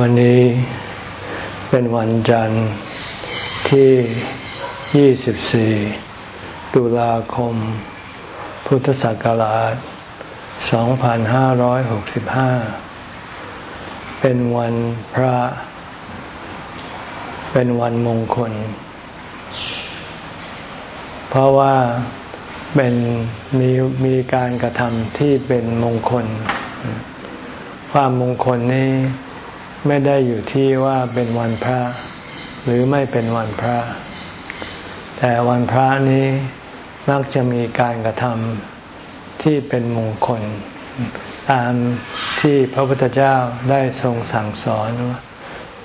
วันนี้เป็นวันจันทร์ที่ 24 ตุลาคม พุทธศักราช 2565 เป็นวันพระ เป็นวันมงคล เพราะว่าเป็นมีมีการกระทำที่เป็นมงคล ความมงคลนี้ ไม่ได้อยู่ที่ว่าเป็นวันพระ หรือไม่เป็นวันพระ แต่วันพระนี้มักจะมีการกระทำที่เป็นมงคล ตามที่พระพุทธเจ้าได้ทรงสั่งสอน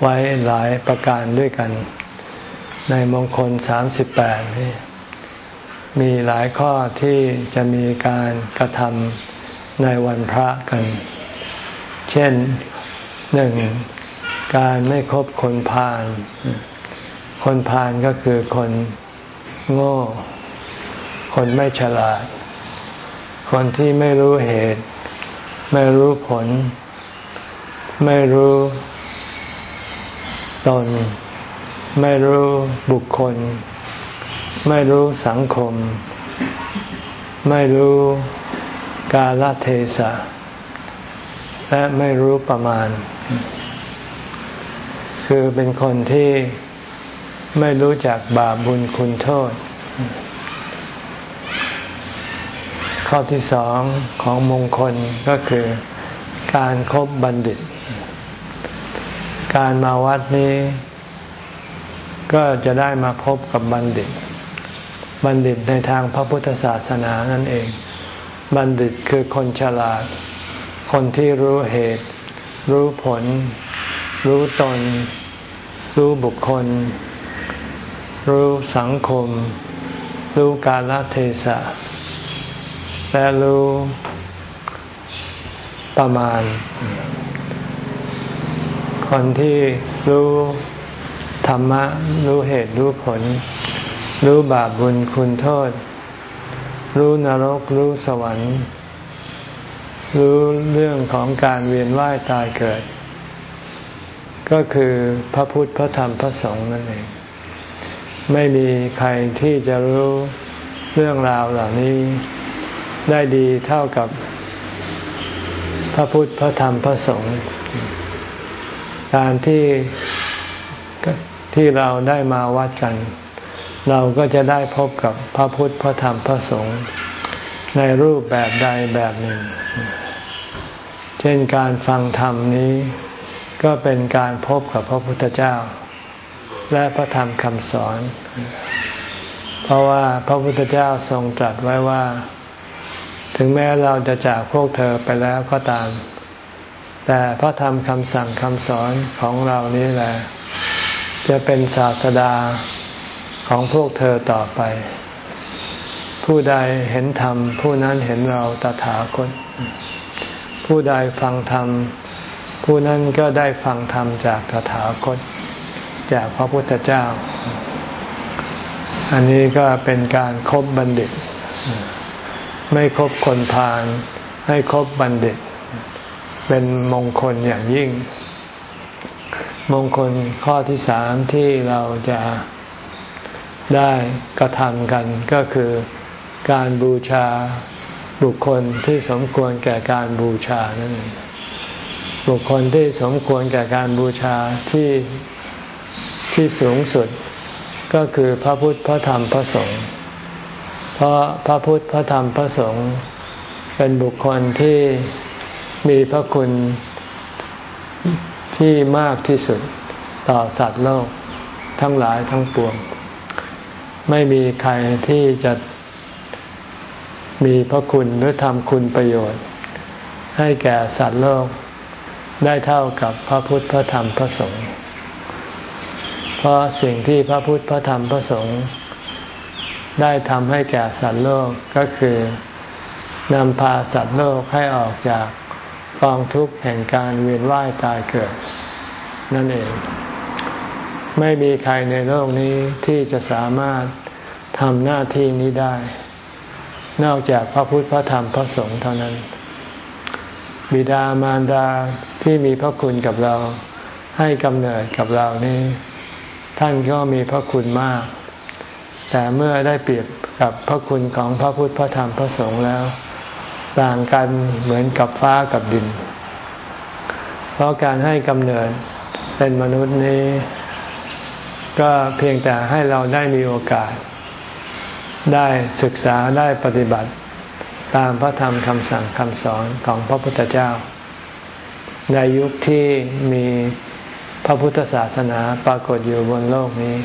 ไว้หลายประการด้วยกัน ในมงคลสามสิบแปดนี่มีหลายข้อที่จะมีการกระทำในวันพระกัน เช่น หนึ่งการไม่คบคนพาลคนพาลก็คือคนโง่ คนไม่ฉลาด คนที่ไม่รู้เหตุ ไม่รู้ผล ไม่รู้ตน ไม่รู้บุคคล ไม่รู้สังคม ไม่รู้กาลเทศะ และไม่รู้ประมาณ คือเป็นคนที่ไม่รู้จักบาปบุญคุณโทษ ข้อที่สองของมงคลก็คือการครบบัณฑิต การมาวัดนี้ ก็จะได้มาพบกับบัณฑิต บัณฑิตในทางพระพุทธศาสนานั่นเอง บัณฑิตคือคนฉลาด คนที่รู้เหตุ รู้ผล รู้ตน รู้บุคคล รู้สังคม รู้กาลเทศะ และรู้ประมาณ คนที่รู้ธรรมะ รู้เหตุ รู้ผล รู้บาปบุญคุณโทษ รู้นรก รู้สวรรค์ รู้เรื่องของการเวียนว่ายตายเกิด ก็คือพระพุทธพระธรรมพระสงฆ์นั่นเอง ไม่มีใครที่จะรู้เรื่องราวเหล่านี้ได้ดีเท่ากับพระพุทธพระธรรมพระสงฆ์การที่ที่เราได้มาวัดกัน เราก็จะได้พบกับพระพุทธพระธรรมพระสงฆ์ ในรูปแบบใดแบบหนึ่ง เช่นการฟังธรรมนี้ ก็เป็นการพบกับพระพุทธเจ้า และพระธรรมคำสอน เพราะว่าพระพุทธเจ้าทรงตรัสไว้ว่า ถึงแม้เราจะจากพวกเธอไปแล้วก็ตาม แต่พระธรรมคำสั่งคำสอนของเรานี้แหละ จะเป็นศาสดาของพวกเธอต่อไป ผู้ใดเห็นธรรม ผู้นั้นเห็นเราตถาคต ผู้ใดฟังธรรม ผู้นั้นก็ได้ฟังธรรมจากตถาคต จากพระพุทธเจ้า อันนี้ก็เป็นการครบบัณฑิต ไม่คบคนพาลให้คบบัณฑิต เป็นมงคลอย่างยิ่ง มงคลข้อที่สามที่เราจะได้กระทำกันก็คือ การบูชาบุคคลที่สมควรแก่การบูชานั่นเองบุคคลที่สมควรแก่การบูชาที่ที่สูงสุดก็คือพระพุทธพระธรรมพระสงฆ์เพราะพระพุทธพระธรรมพระสงฆ์เป็นบุคคลที่มีพระคุณที่มากที่สุดต่อสัตว์โลกทั้งหลายทั้งปวง ไม่มีใครที่จะ มีพระคุณหรือทำคุณประโยชน์ ให้แก่สัตว์โลกได้เท่ากับพระพุทธพระธรรมพระสงฆ์เพราะสิ่งที่พระพุทธพระธรรมพระสงฆ์ได้ทำให้แก่สัตว์โลกก็คือนำพาสัตว์โลกให้ออกจากกองทุกข์แห่งการเวียนว่ายตายเกิด นั่นเอง ไม่มีใครในโลกนี้ที่จะสามารถทำหน้าที่นี้ได้ นอกจากพระพุทธพระธรรมพระสงฆ์เท่านั้น บิดามารดาที่มีพระคุณกับเรา ให้กำเนิดกับเรานี่ท่านก็มีพระคุณมาก แต่เมื่อได้เปรียบกับพระคุณของพระพุทธพระธรรมพระสงฆ์แล้ว ต่างกันเหมือนกับฟ้ากับดิน เพราะการให้กำเนิดเป็นมนุษย์นี้ ก็เพียงแต่ให้เราได้มีโอกาส ได้ศึกษาได้ปฏิบัติตามพระธรรมคำสั่งคำสอนของพระพุทธเจ้า ในยุคที่มีพระพุทธศาสนาปรากฏอยู่บนโลกนี้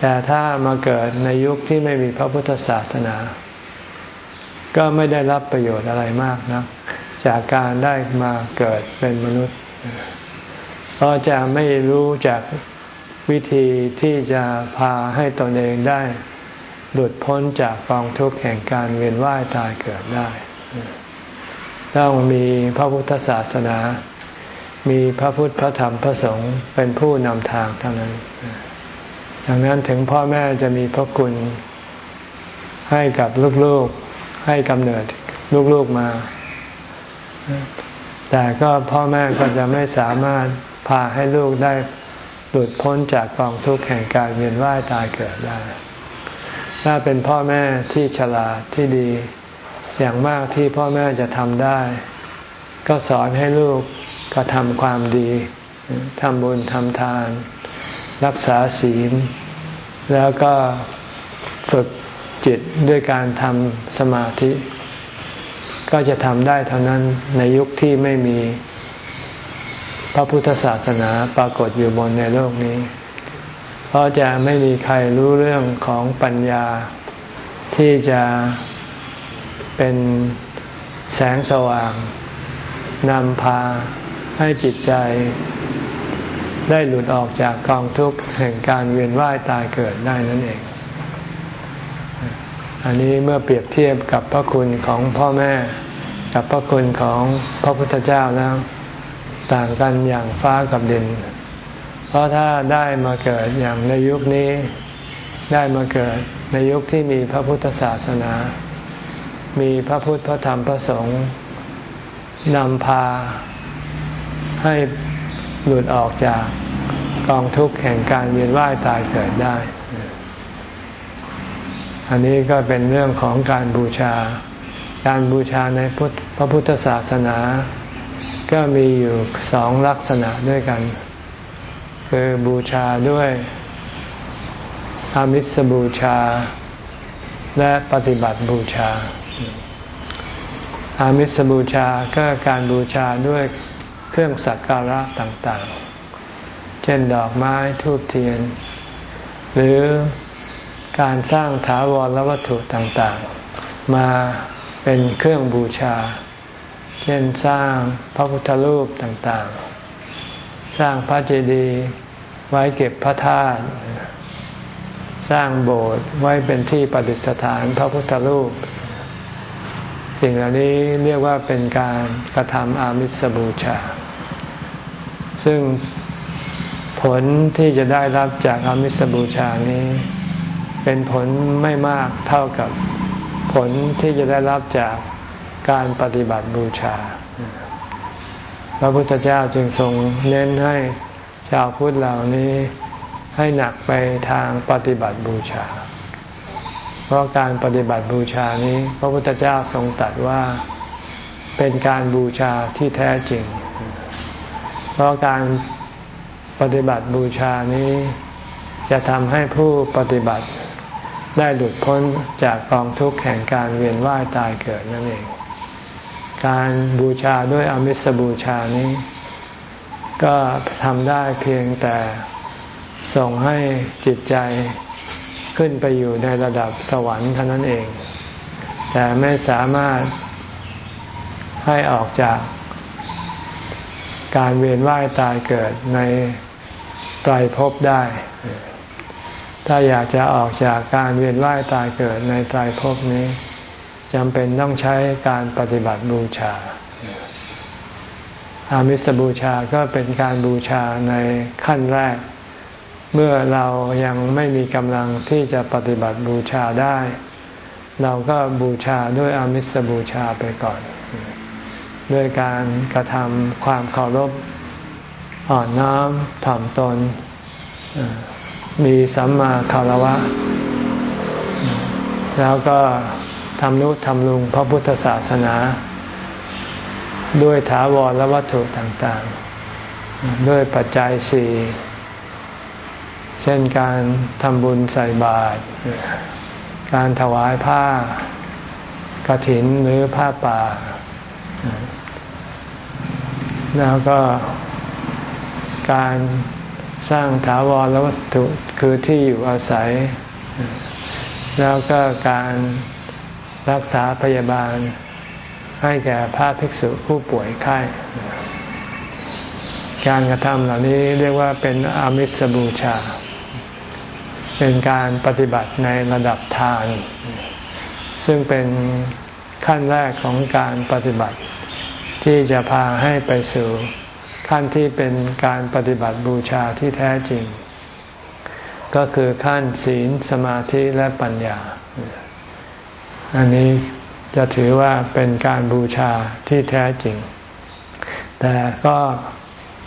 แต่ถ้ามาเกิดในยุคที่ไม่มีพระพุทธศาสนา ก็ไม่ได้รับประโยชน์อะไรมากนะจากการได้มาเกิดเป็นมนุษย์ เพราะจะไม่รู้จากวิธีที่จะพาให้ตนเองได้ หลุดพ้นจากกองทุกข์แห่งการเวียนว่ายตายเกิดได้ ต้องมีพระพุทธศาสนา มีพระพุทธพระธรรมพระสงฆ์เป็นผู้นำทางเท่านั้น ดังนั้นถึงพ่อแม่จะมีพระคุณให้กับลูกๆ ให้กำเนิดลูกๆมา แต่ก็พ่อแม่ก็จะไม่สามารถพาให้ลูกได้หลุดพ้นจากกองทุกข์แห่งการเวียนว่ายตายเกิดได้ ถ้าเป็นพ่อแม่ที่ฉลาดที่ดี อย่างมากที่พ่อแม่จะทำได้ ก็สอนให้ลูกกระทำความดีทำบุญทำทาน รักษาศีล แล้วก็ฝึกจิตด้วยการทำสมาธิ ก็จะทำได้เท่านั้นในยุคที่ไม่มี พระพุทธศาสนาปรากฏอยู่บนในโลกนี้ เพราะจะไม่มีใครรู้เรื่องของปัญญา ที่จะเป็นแสงสว่างนำพาให้จิตใจ ได้หลุดออกจากกองทุกข์แห่งการเวียนว่ายตายเกิดได้นั่นเอง อันนี้เมื่อเปรียบเทียบกับพระคุณของพ่อแม่ กับพระคุณของพระพุทธเจ้าแล้ว ต่างกันอย่างฟ้ากับดิน เพราะถ้าได้มาเกิดอย่างในยุคนี้ได้มาเกิดในยุคที่มีพระพุทธศาสนา มีพระพุทธพระธรรมพระสงฆ์นำพาให้หลุดออกจากกองทุกข์แห่งการเวียนว่ายตายเกิดได้ อันนี้ก็เป็นเรื่องของการบูชา การบูชาในพระพุทธศาสนา ก็มีอยู่สองลักษณะด้วยกัน คือบูชาด้วยอามิสบูชา และปฏิบัติบูชา อามิสบูชาก็การบูชาด้วยเครื่องสักการะต่างๆ เช่นดอกไม้ทูบเทียน หรือการสร้างถาวรวัตถุต่างๆ มาเป็นเครื่องบูชา เช่นสร้างพระพุทธรูปต่างๆ สร้างพระเจดีย์ไว้เก็บพระธาตุสร้างโบสถ์ไว้เป็นที่ประดิษฐานพระพุทธรูป สิ่งเหล่านี้เรียกว่าเป็นการกระทำอามิสบูชา ซึ่งผลที่จะได้รับจากอามิสบูชานี้ เป็นผลไม่มากเท่ากับผลที่จะได้รับจากการปฏิบัติบูชา พระพุทธเจ้าจึงทรงเน้นให้ชาวพุทธเหล่านี้ให้หนักไปทางปฏิบัติบูชา เพราะการปฏิบัติบูชานี้ พระพุทธเจ้าทรงตรัสว่าเป็นการบูชาที่แท้จริง เพราะการปฏิบัติบูชานี้จะทำให้ผู้ปฏิบัติได้หลุดพ้นจากกองทุกข์แห่งการเวียนว่ายตายเกิดนั่นเอง การบูชาด้วยอมิสบูชานี้ ก็ทำได้เพียงแต่ส่งให้จิตใจขึ้นไปอยู่ในระดับสวรรค์เท่านั้นเอง แต่ไม่สามารถให้ออกจากการเวียนว่ายตายเกิดในไตรภพได้ ถ้าอยากจะออกจากการเวียนว่ายตายเกิดในไตรภพนี้ จำเป็นต้องใช้การปฏิบัติบูชา อามิสบูชาก็เป็นการบูชาในขั้นแรก เมื่อเรายังไม่มีกำลังที่จะปฏิบัติบูชาได้ เราก็บูชาด้วยอามิสบูชาไปก่อน ด้วยการกระทำความเคารพอ่อนน้อมถ่อมตน มีสัมมาคารวะ แล้วก็ ทำนุทำลุงพระพุทธศาสนา ด้วยถาวรและวัตถุต่างๆ ด้วยปัจจัยสี่เช่นการทำบุญใส่บาตรการถวายผ้ากระถินหรือผ้าป่า แล้วก็การสร้างถาวรและวัตถุคือที่อยู่อาศัย แล้วก็การ รักษาพยาบาล ให้แก่พระภิกษุผู้ป่วยไข้ การกระทำเหล่านี้เรียกว่าเป็นอามิสบูชา เป็นการปฏิบัติในระดับทาน ซึ่งเป็นขั้นแรกของการปฏิบัติ ที่จะพาให้ไปสู่ขั้นที่เป็นการปฏิบัติบูชาที่แท้จริง ก็คือขั้นศีลสมาธิและปัญญา อันนี้จะถือว่าเป็นการบูชาที่แท้จริง แต่ก็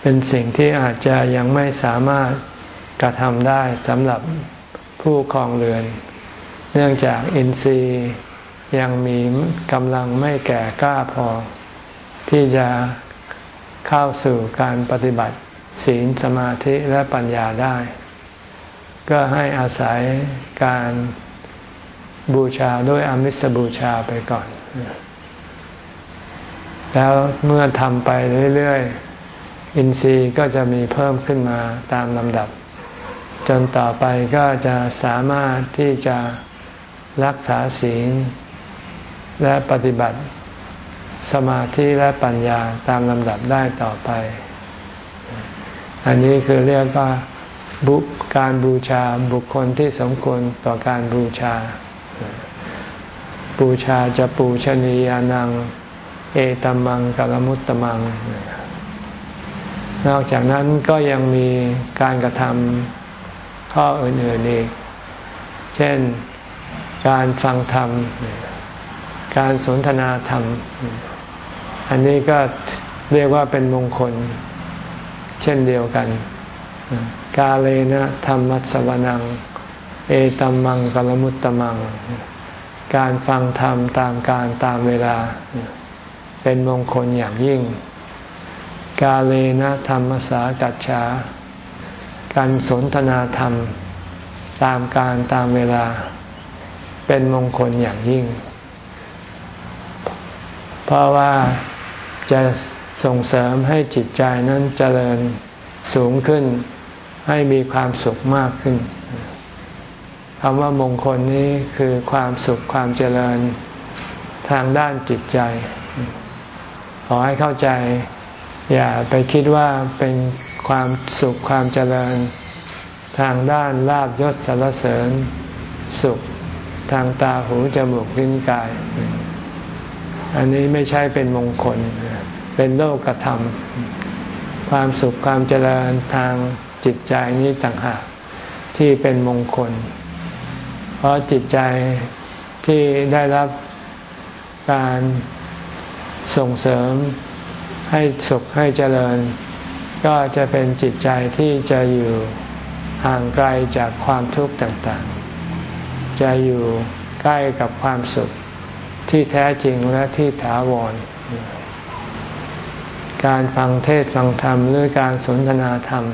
เป็นสิ่งที่อาจจะยังไม่สามารถกระทำได้สำหรับผู้คลองเรือน เนื่องจากอินทรีย์ยังมีกำลังไม่แก่กล้าพอ ที่จะเข้าสู่การปฏิบัติศีลสมาธิและปัญญาได้ ก็ให้อาศัยการ บูชาด้วยอมิสบูชาไปก่อน แล้วเมื่อทำไปเรื่อยๆ อินทรีย์ก็จะมีเพิ่มขึ้นมาตามลำดับ จนต่อไปก็จะสามารถที่จะรักษาศีล และปฏิบัติสมาธิและปัญญาตามลำดับได้ต่อไป อันนี้คือเรียกว่าบุการบูชาบุคคลที่สมควรต่อการบูชา บูชาจะปูชนียานัง เอตัมมังกัลมุตตมัง นอกจากนั้นก็ยังมีการกระทำข้ออื่นๆอีก เช่นการฟังธรรม การสนทนาธรรม อันนี้ก็เรียกว่าเป็นมงคล เช่นเดียวกัน กาเลนะธรรมัสวนัง เอตัมมังกลมุตตมัง การฟังธรรมตามการตามเวลา เป็นมงคลอย่างยิ่ง กาเลนะธรรมสากัจฉา การสนทนาธรรม ตามการตามเวลา เป็นมงคลอย่างยิ่ง เพราะว่าจะส่งเสริมให้จิตใจนั้นเจริญสูงขึ้นให้มีความสุขมากขึ้น คำว่ามงคลนี้คือความสุขความเจริญทางด้านจิตใจ ขอให้เข้าใจ อย่าไปคิดว่าเป็นความสุขความเจริญ ทางด้านลาบยศสารเสริญ สุขทางตาหูจมูกลิ้นกาย อันนี้ไม่ใช่เป็นมงคล เป็นโลกธรรม ความสุขความเจริญทางจิตใจนี้ต่างหากที่เป็นมงคล เพราะจิตใจที่ได้รับการส่งเสริมให้สุขให้เจริญ ก็จะเป็นจิตใจที่จะอยู่ห่างไกลจากความทุกข์ต่างๆ จะอยู่ใกล้กับความสุขที่แท้จริงและที่ถาวร การฟังเทศฟังธรรมหรือการสนทนาธรรม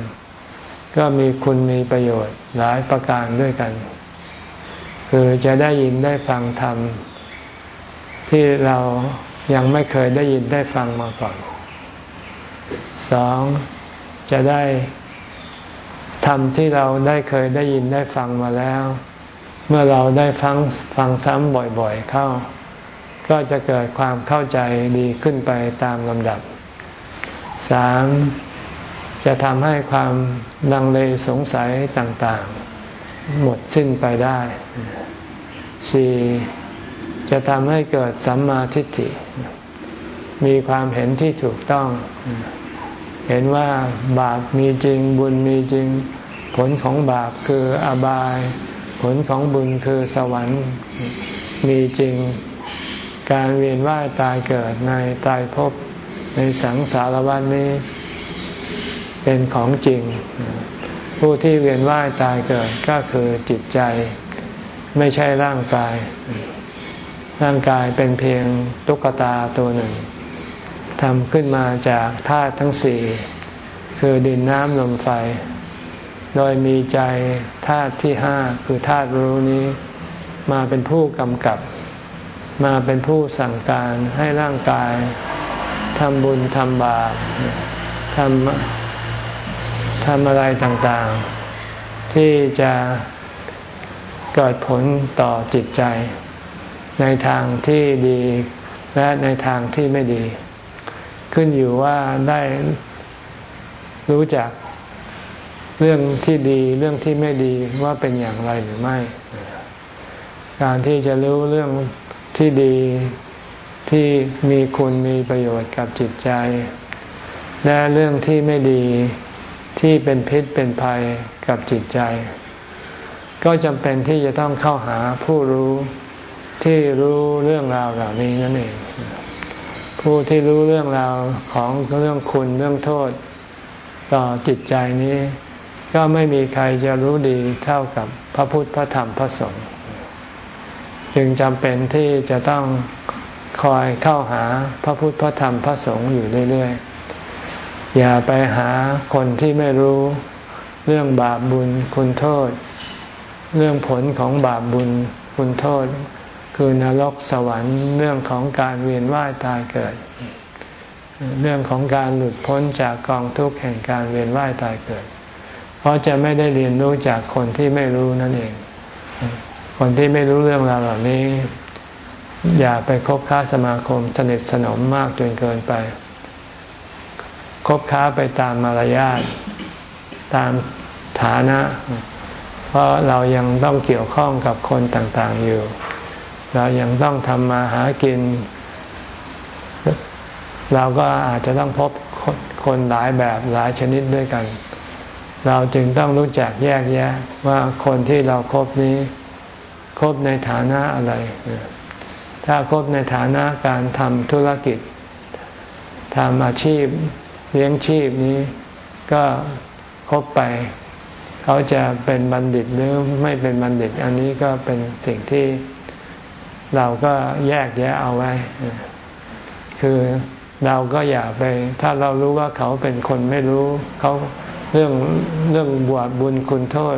ก็มีคุณมีประโยชน์หลายประการด้วยกัน คือจะได้ยินได้ฟังธรรม ที่เรายังไม่เคยได้ยินได้ฟังมาก่อนสองจะได้ธรรมที่เราได้เคยได้ยินได้ฟังมาแล้ว เมื่อเราได้ฟังฟังซ้ำบ่อยๆเข้า ก็จะเกิดความเข้าใจดีขึ้นไปตามลำดับสามจะทำให้ความลังเลสงสัยต่างๆ หมดสิ้นไปได้สี่จะทำให้เกิดสัมมาทิฏฐิ มีความเห็นที่ถูกต้อง เห็นว่าบาปมีจริงบุญมีจริง ผลของบาปคืออบาย ผลของบุญคือสวรรค์มีจริง การเวียนว่ายตายเกิดในตายภพในสังสารวัฏนี้เเป็นของจริง ผู้ที่เวียนว่ายตายเกิดก็คือจิตใจ ไม่ใช่ร่างกาย ร่างกายเป็นเพียงตุ๊กตาตัวหนึ่งทำขึ้นมาจากธาตุทั้งสี่คือดินน้ำลมไฟ โดยมีใจธาตุที่ห้าคือธาตุรู้นี้ มาเป็นผู้กำกับ มาเป็นผู้สั่งการให้ร่างกายทำบุญทำบาปทำ ทำอะไรต่างๆ ที่จะเกิดผลต่อจิตใจ ในทางที่ดีและในทางที่ไม่ดี ขึ้นอยู่ว่าได้รู้จักเรื่องที่ดีเรื่องที่ไม่ดีว่าเป็นอย่างไรหรือไม่ การที่จะรู้เรื่องที่ดีที่มีคุณมีประโยชน์กับจิตใจ และเรื่องที่ไม่ดี ที่เป็นพิษเป็นภัยกับจิตใจ ก็จำเป็นที่จะต้องเข้าหาผู้รู้ที่รู้เรื่องราวเหล่านี้นั่นเอง ผู้ที่รู้เรื่องราวของเรื่องคุณเรื่องโทษ ต่อจิตใจนี้ ก็ไม่มีใครจะรู้ดีเท่ากับพระพุทธพระธรรมพระสงฆ์จึงจำเป็นที่จะต้องคอยเข้าหาพระพุทธพระธรรมพระสงฆ์อยู่เรื่อยๆ อย่าไปหาคนที่ไม่รู้เรื่องบาปบุญคุณโทษ เรื่องผลของบาปบุญคุณโทษ คือนรกสวรรค์เรื่องของการเวียนว่ายตายเกิด เรื่องของการหลุดพ้นจากกองทุกข์แห่งการเวียนว่ายตายเกิด เพราะจะไม่ได้เรียนรู้จากคนที่ไม่รู้นั่นเอง คนที่ไม่รู้เรื่องราวเหล่านี้ อย่าไปคบค้าสมาคมสนิทสนมมากจนเกินไป คบค้าไปตามมารยาทตามฐานะ เพราะเรายังต้องเกี่ยวข้องกับคนต่างๆอยู่ เรายังต้องทำมาหากิน เราก็อาจจะต้องพบคนหลายแบบหลายชนิดด้วยกัน เราจึงต้องรู้จักแยกแยะว่าคนที่เราครบนี้คบในฐานะอะไร ถ้าคบในฐานะการทำธุรกิจทำอาชีพ เลี้ยงชีพนี้ก็คบไป เขาจะเป็นบัณฑิตหรือไม่เป็นบัณฑิต อันนี้ก็เป็นสิ่งที่เราก็แยกแยะเอาไว้ คือเราก็อย่าไป ถ้าเรารู้ว่าเขาเป็นคนไม่รู้ เขาเรื่องเรื่องบวชบุญคุณโทษ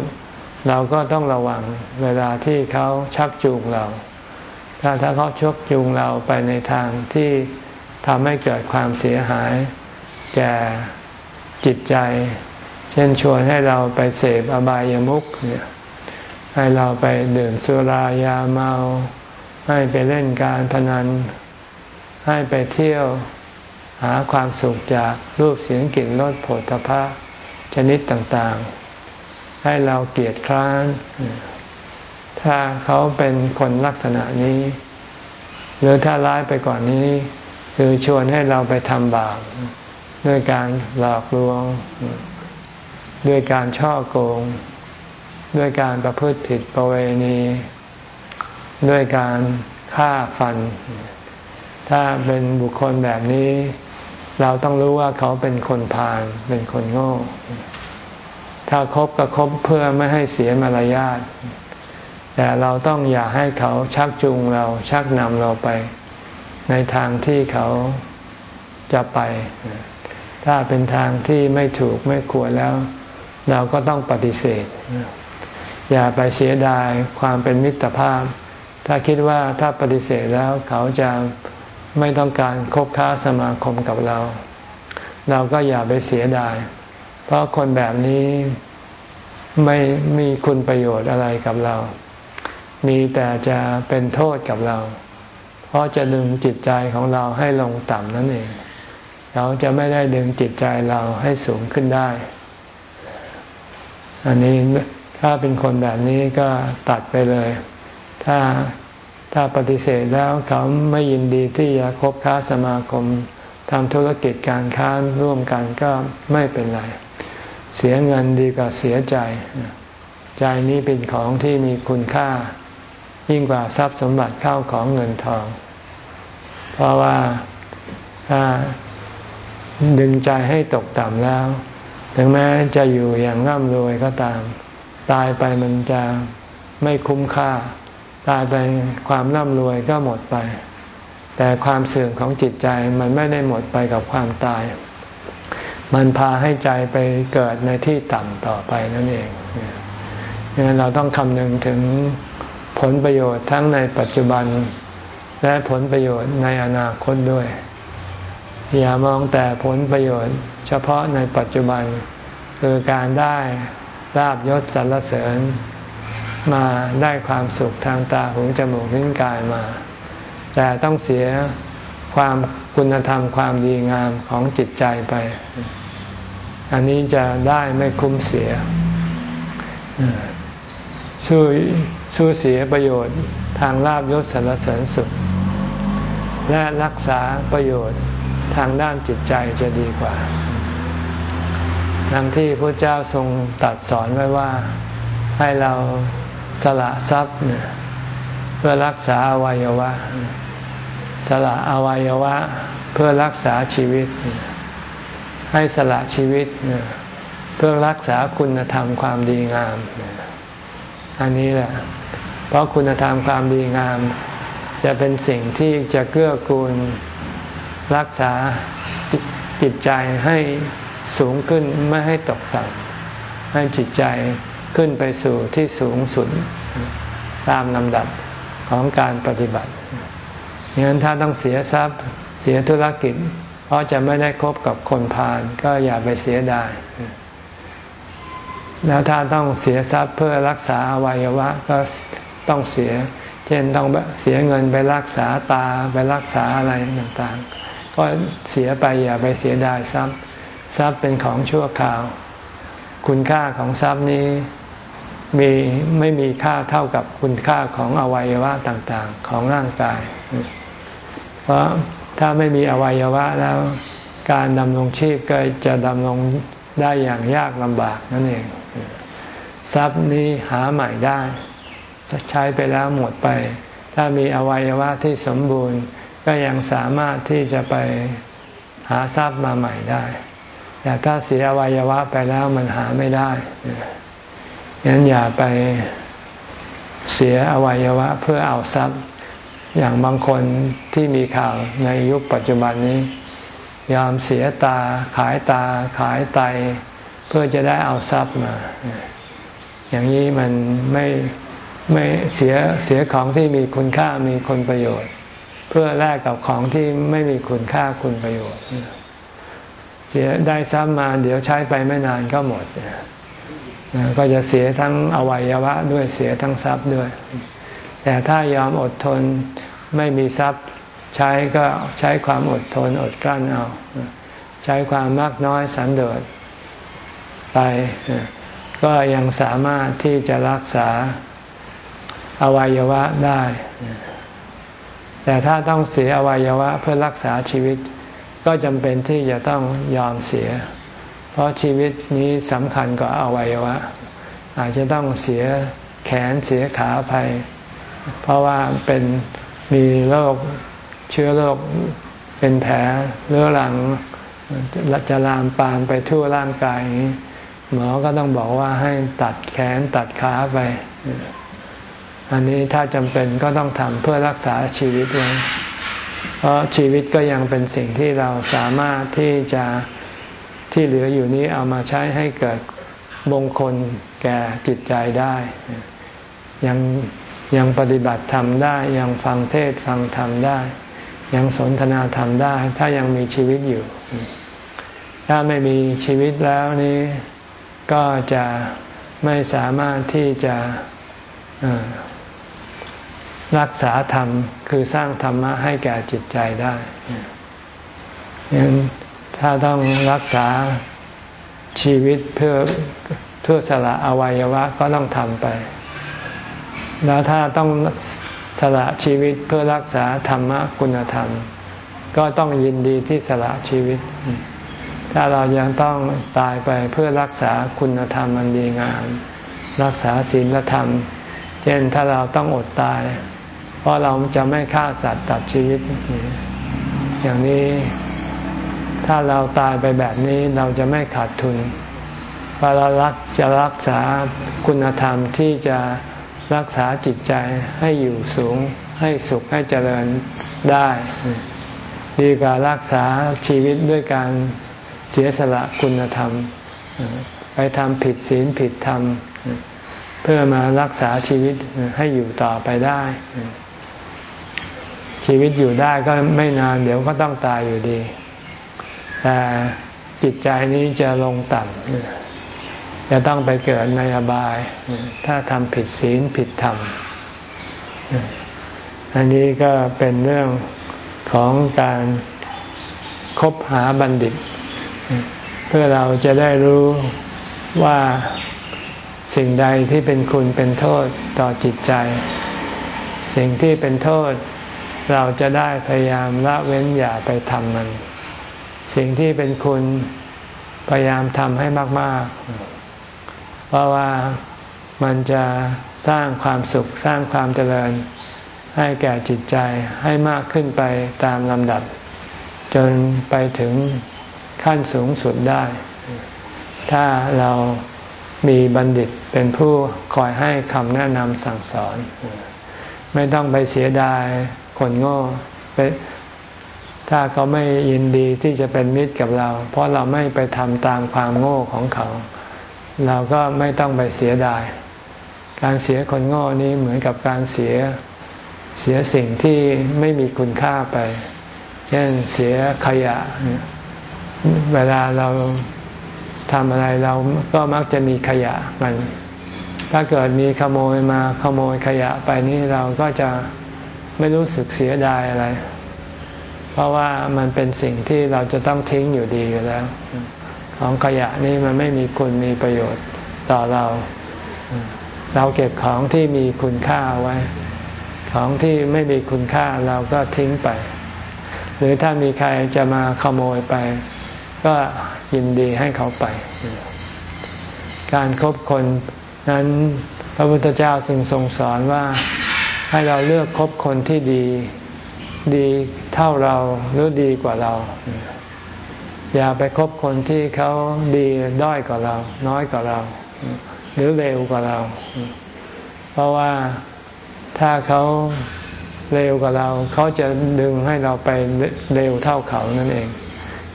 เราก็ต้องระวังเวลาที่เขาชักจูงเรา ถ้าถ้าเขาชักจูงเราไปในทางที่ทำให้เกิดความเสียหาย แก่จิตใจ เช่นชวนให้เราไปเสพอบายามุขเนี่ยให้เราไปดื่มสุรายาเมา ให้ไปเล่นการพนัน ให้ไปเที่ยวหาความสุขจากรูปเสียงกลิ่นรสผลพระชนิดต่างๆ ให้เราเกียดคร้าน ถ้าเขาเป็นคนลักษณะนี้ หรือถ้าร้ายไปก่อนนี้ คือชวนให้เราไปทำบาป ด้วยการหลอกลวง ด้วยการช่อโกง ด้วยการประพฤติผิดประเวณี ด้วยการฆ่าฟัน ถ้าเป็นบุคคลแบบนี้ เราต้องรู้ว่าเขาเป็นคนพาลเป็นคนโง่ ถ้าคบก็คบเพื่อไม่ให้เสียมารยาทแต่เราต้องอย่าให้เขาชักจูงเราชักนำเราไป ในทางที่เขาจะไป ถ้าเป็นทางที่ไม่ถูกไม่ควรแล้ว เราก็ต้องปฏิเสธ อย่าไปเสียดายความเป็นมิตรภาพ ถ้าคิดว่าถ้าปฏิเสธแล้วเขาจะไม่ต้องการคบค้าสมาคมกับเรา เราก็อย่าไปเสียดาย เพราะคนแบบนี้ไม่มีคุณประโยชน์อะไรกับเรา มีแต่จะเป็นโทษกับเรา เพราะจะดึงจิตใจของเราให้ลงต่ำนั่นเอง เราจะไม่ได้ดึงจิตใจเราให้สูงขึ้นได้ อันนี้ถ้าเป็นคนแบบนี้ก็ตัดไปเลย ถ้าถ้าปฏิเสธแล้วเขาไม่ยินดีที่จะคบค้าสมาคมทำธุรกิจการค้าร่วมกันก็ไม่เป็นไร เสียเงินดีกว่าเสียใจ ใจนี้เป็นของที่มีคุณค่า ยิ่งกว่าทรัพย์สมบัติเข้าของเงินทอง เพราะว่าถ้า ดึงใจให้ตกต่ำแล้ว ถึงแม้จะอยู่อย่างร่ำรวยก็ตาม ตายไปมันจะไม่คุ้มค่า ตายไปความร่ำรวยก็หมดไป แต่ความเสื่อมของจิตใจมันไม่ได้หมดไปกับความตาย มันพาให้ใจไปเกิดในที่ต่ำต่อไปนั่นเองดังนั้นเราต้องคำนึงถึงผลประโยชน์ทั้งในปัจจุบัน และผลประโยชน์ในอนาคตด้วย อย่ามองแต่ผลประโยชน์ เฉพาะในปัจจุบัน คือการได้ลาบยศสรรเสริญ มาได้ความสุขทางตาหูจมูกลิ้นกายมา แต่ต้องเสียความคุณธรรมความดีงามของจิตใจไป อันนี้จะได้ไม่คุ้มเสียสู้สู้เสียประโยชน์ทางลาบยศสรรเสริญสุข และรักษาประโยชน์ ทางด้านจิตใจจะดีกว่าดังที่พระเจ้าทรงตัดสอนไว้ว่าให้เราสละทรัพย์เนี่ยเพื่อรักษาอวัยวะ สละอวัยวะเพื่อรักษาชีวิต ให้สละชีวิตเพื่อรักษาคุณธรรมความดีงาม อันนี้แหละ เพราะคุณธรรมความดีงาม จะเป็นสิ่งที่จะเกื้อกูล รักษาจิตใจให้สูงขึ้นไม่ให้ตกต่ำให้จิตใจขึ้นไปสู่ที่สูงสุดตามลำดับของการปฏิบัติอย่างนั้นถ้าต้องเสียทรัพย์เสียธุรกิจ เพราะจะไม่ได้คบกับคนพาลก็อย่าไปเสียได้แล้วถ้าต้องเสียทรัพย์เพื่อรักษาอวัยวะก็ต้องเสีย เช่นต้องเสียเงินไปรักษาตาไปรักษาอะไรต่าง ๆก็เสียไปอย่าไปเสียดายทรัพย์ ทรัพย์เป็นของชั่วคราว คุณค่าของทรัพย์นี้มีไม่มีค่าเท่ากับคุณค่าของอวัยวะต่างๆ ของร่างกาย เพราะถ้าไม่มีอวัยวะแล้วการดำรงชีพก็จะดำรงได้อย่างยากลำบากนั่นเอง ทรัพย์นี้หาใหม่ได้ ใช้ไปแล้วหมดไป ถ้ามีอวัยวะที่สมบูรณ์ ก็ยังสามารถที่จะไปหาทรัพย์มาใหม่ได้ แต่ถ้าเสียอวัยวะไปแล้วมันหาไม่ได้งั้นอย่าไปเสียอวัยวะเพื่อเอาทรัพย์ อย่างบางคนที่มีข่าวในยุคปัจจุบันนี้ ยอมเสียตาขายตาขายไต เพื่อจะได้เอาทรัพย์มา อย่างนี้มันไม่ไม่เสียเสียของที่มีคุณค่ามีคุณประโยชน์ เพื่อแลกกับของที่ไม่มีคุณค่าคุณประโยชน์เสียได้ซ้ำมาเดี๋ยวใช้ไปไม่นานก็หมดก็จะเสียทั้งอวัยวะด้วยเสียทั้งทรัพย์ด้วย แต่ถ้ายอมอดทนไม่มีทรัพย์ใช้ก็ใช้ความอดทนอดกลั้นเอา ใช้ความมากน้อยสันโดษไป ก็ยังสามารถที่จะรักษาอวัยวะได้ แต่ถ้าต้องเสียอวัยวะเพื่อรักษาชีวิต ก็จำเป็นที่จะต้องยอมเสีย เพราะชีวิตนี้สำคัญกว่าอวัยวะ อาจจะต้องเสียแขนเสียขาไป เพราะว่าเป็นมีโรคเชื้อโรคเป็นแผลเรื้อรังจะลามปานไปทั่วร่างกายหมอก็ต้องบอกว่าให้ตัดแขนตัดขาไป อันนี้ถ้าจำเป็นก็ต้องทำเพื่อรักษาชีวิตไว้เพราะชีวิตก็ยังเป็นสิ่งที่เราสามารถที่จะที่เหลืออยู่นี้เอามาใช้ให้เกิดมงคลแก่จิตใจได้ ยังยังปฏิบัติธรรมได้ ยังฟังเทศฟังธรรมได้ ยังสนทนาธรรมได้ ถ้ายังมีชีวิตอยู่ ถ้าไม่มีชีวิตแล้วนี้ก็จะไม่สามารถที่จะ รักษาธรรมคือสร้างธรรมะให้แก่จิตใจได้ยังถ้าต้องรักษาชีวิตเพื่อเพื่อสละอวัยวะก็ต้องทำไป แล้วถ้าต้องสละชีวิตเพื่อรักษาธรรมะคุณธรรม ก็ต้องยินดีที่สละชีวิต ถ้าเรายังต้องตายไปเพื่อรักษาคุณธรรมมันดีงามรักษาศีลธรรม เช่นถ้าเราต้องอดตาย เพราะเราจะไม่ฆ่าสัตว์ตัดชีวิต อย่างนี้ถ้าเราตายไปแบบนี้เราจะไม่ขาดทุนพอเรารักจะรักษาคุณธรรมที่จะรักษาจิตใจให้อยู่สูงให้สุขให้เจริญได้ ดีกว่ารักษาชีวิตด้วยการเสียสละคุณธรรม ไปทำผิดศีลผิดธรรม เพื่อมารักษาชีวิตให้อยู่ต่อไปได้ ชีวิตอยู่ได้ก็ไม่นานเดี๋ยวก็ต้องตายอยู่ดี แต่จิตใจนี้จะลงต่ำจะต้องไปเกิดในอบาย ถ้าทำผิดศีลผิดธรรม อันนี้ก็เป็นเรื่องของการคบหาบัณฑิต เพื่อเราจะได้รู้ว่าสิ่งใดที่เป็นคุณเป็นโทษต่อจิตใจ สิ่งที่เป็นโทษ เราจะได้พยายามละเว้นอย่าไปทำมัน สิ่งที่เป็นคุณพยายามทำให้มาก ๆ เพราะว่ามันจะสร้างความสุขสร้างความเจริญ ให้แก่จิตใจให้มากขึ้นไปตามลำดับ จนไปถึงขั้นสูงสุดได้ ถ้าเรามีบัณฑิตเป็นผู้คอยให้คำแนะนำสั่งสอน ไม่ต้องไปเสียดาย คนโง่ไปถ้าเขาไม่ยินดีที่จะเป็นมิตรกับเรา เพราะเราไม่ไปทำตามความโง่ของเขา เราก็ไม่ต้องไปเสียดาย การเสียคนโง่นี้เหมือนกับการเสียเสียสิ่งที่ไม่มีคุณค่าไป เช่นเสียขยะ เวลาเราทำอะไรเราก็มักจะมีขยะมัน ถ้าเกิดมีขโมยมาขโมยขยะไปนี่เราก็จะ ไม่รู้สึกเสียดายอะไร เพราะว่ามันเป็นสิ่งที่เราจะต้องทิ้งอยู่ดีอยู่แล้ว ของขยะนี่มันไม่มีคุณมีประโยชน์ต่อเรา เราเก็บของที่มีคุณค่าไว้ ของที่ไม่มีคุณค่าเราก็ทิ้งไป หรือถ้ามีใครจะมาขโมยไป ก็ยินดีให้เขาไป การครบคนนั้นพระพุทธเจ้าทรงทรงสอนว่า ให้เราเลือกคบคนที่ดี ดีเท่าเราหรือดีกว่าเรา อย่าไปคบคนที่เขาดีด้อยกว่าเรา น้อยกว่าเรา หรือเร็วกว่าเรา เพราะว่าถ้าเขาเร็วกว่าเรา เขาจะดึงให้เราไปเร็วเท่าเขานั่นเอง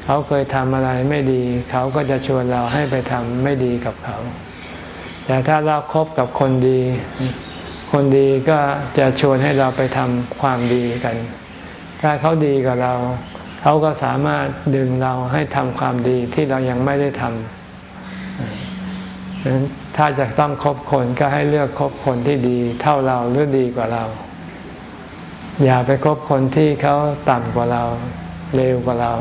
เขาเคยทำอะไรไม่ดี เขาก็จะชวนเราให้ไปทำไม่ดีกับเขา แต่ถ้าเราครบกับคนดี คนดีก็จะชวนให้เราไปทำความดีกัน ถ้าเขาดีกับเรา เขาก็สามารถดึงเราให้ทำความดีที่เรายังไม่ได้ทำนั้นถ้าจะต้องคบคนก็ให้เลือกคบคนที่ดีเท่าเราหรือดีกว่าเรา อย่าไปคบคนที่เขาต่ำกว่าเราเร็วกว่าเรา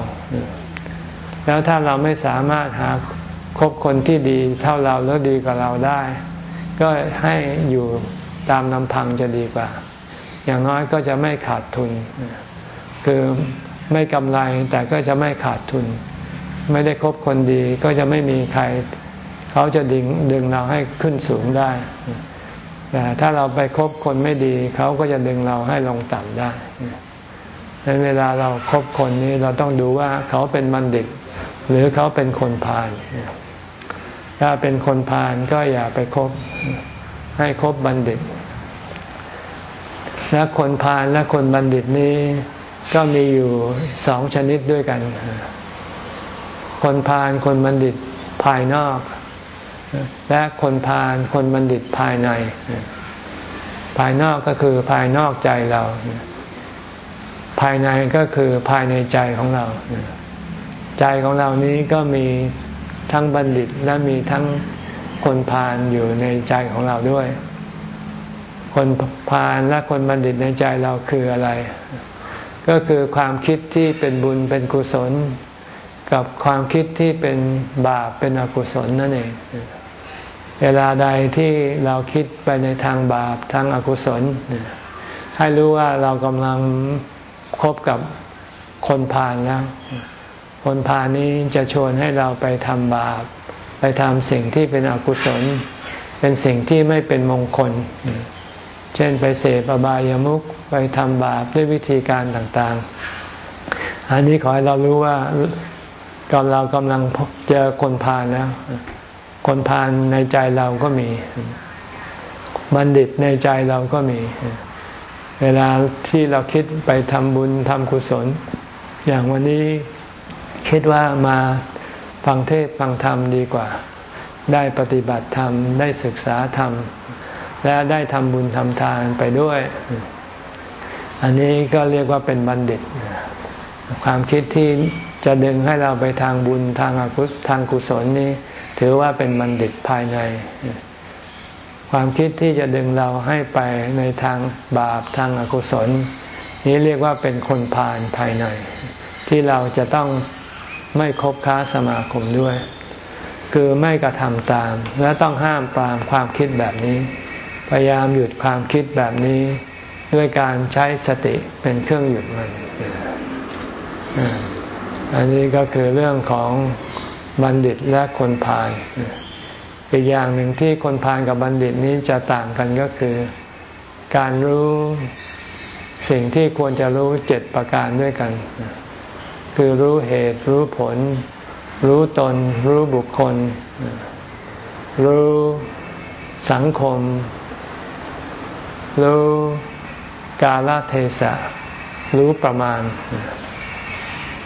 แล้วถ้าเราไม่สามารถหาคบคนที่ดีเท่าเราหรือดีกว่าเราได้ ก็ให้อยู่ ตามลำพังจะดีกว่า อย่างน้อยก็จะไม่ขาดทุน คือไม่กำไรแต่ก็จะไม่ขาดทุน ไม่ได้คบคนดีก็จะไม่มีใคร เขาจะดึงดึงเราให้ขึ้นสูงได้ แต่ถ้าเราไปคบคนไม่ดี เขาก็จะดึงเราให้ลงต่ำได้ในเวลาเราครบคนนี้เราต้องดูว่าเขาเป็นมันดิตหรือเขาเป็นคนพาลถ้าเป็นคนพาลก็อย่าไปคบ ให้ครบบัณฑิต และคนพาลและคนบัณฑิตนี้ก็มีอยู่สองชนิดด้วยกัน คนพาลคนบัณฑิตภายนอก และคนพาลคนบัณฑิตภายใน ภายนอกก็คือภายนอกใจเรา ภายในก็คือภายในใจของเรา ใจของเรานี้ก็มีทั้งบัณฑิตและมีทั้ง คนพาลอยู่ในใจของเราด้วย คนพาลและคนบัณฑิตในใจเราคืออะไร ก็คือความคิดที่เป็นบุญเป็นกุศล กับความคิดที่เป็นบาปเป็นอกุศลนั่นเอง เวลาใดที่เราคิดไปในทางบาปทางอากุศล ให้รู้ว่าเรากำลังคบกับคนพาลแล้ว คนพาลนี้จะชวนให้เราไปทำบาป ไปทำสิ่งที่เป็นอกุศล เป็นสิ่งที่ไม่เป็นมงคล เช่นไปเสพอบายามุขไปทำบาปด้วยวิธีการต่างๆ อันนี้ขอให้เรารู้ว่าก่อนเรากำลังเจอคนพาลแล้ว คนพาลในใจเราก็มี บัณฑิตในใจเราก็มี เวลาที่เราคิดไปทำบุญทำกุศล อย่างวันนี้คิดว่ามา ฟังเทศฟังธรรมดีกว่า ได้ปฏิบัติธรรม ได้ศึกษาธรรม และได้ทำบุญทำทานไปด้วย อันนี้ก็เรียกว่าเป็นบัณฑิต ความคิดที่จะดึงให้เราไปทางบุญทางอกุศทางกุศลนี้ ถือว่าเป็นบัณฑิตภายใน ความคิดที่จะดึงเราให้ไปในทางบาปทางอกุศล นี้เรียกว่าเป็นคนพาลภายใน ที่เราจะต้อง ไม่คบค้าสมาคมด้วย คือไม่กระทำตาม และต้องห้ามปรามความคิดแบบนี้ พยายามหยุดความคิดแบบนี้ ด้วยการใช้สติเป็นเครื่องหยุดมัน อันนี้ก็คือเรื่องของบัณฑิตและคนพาลอีกอย่างหนึ่งที่คนพาลกับบัณฑิตนี้จะต่างกันก็คือ การรู้สิ่งที่ควรจะรู้เจ็ดประการด้วยกัน คือรู้เหตุรู้ผล รู้ตน รู้บุคคล รู้สังคม รู้กาลเทศะ รู้ประมาณ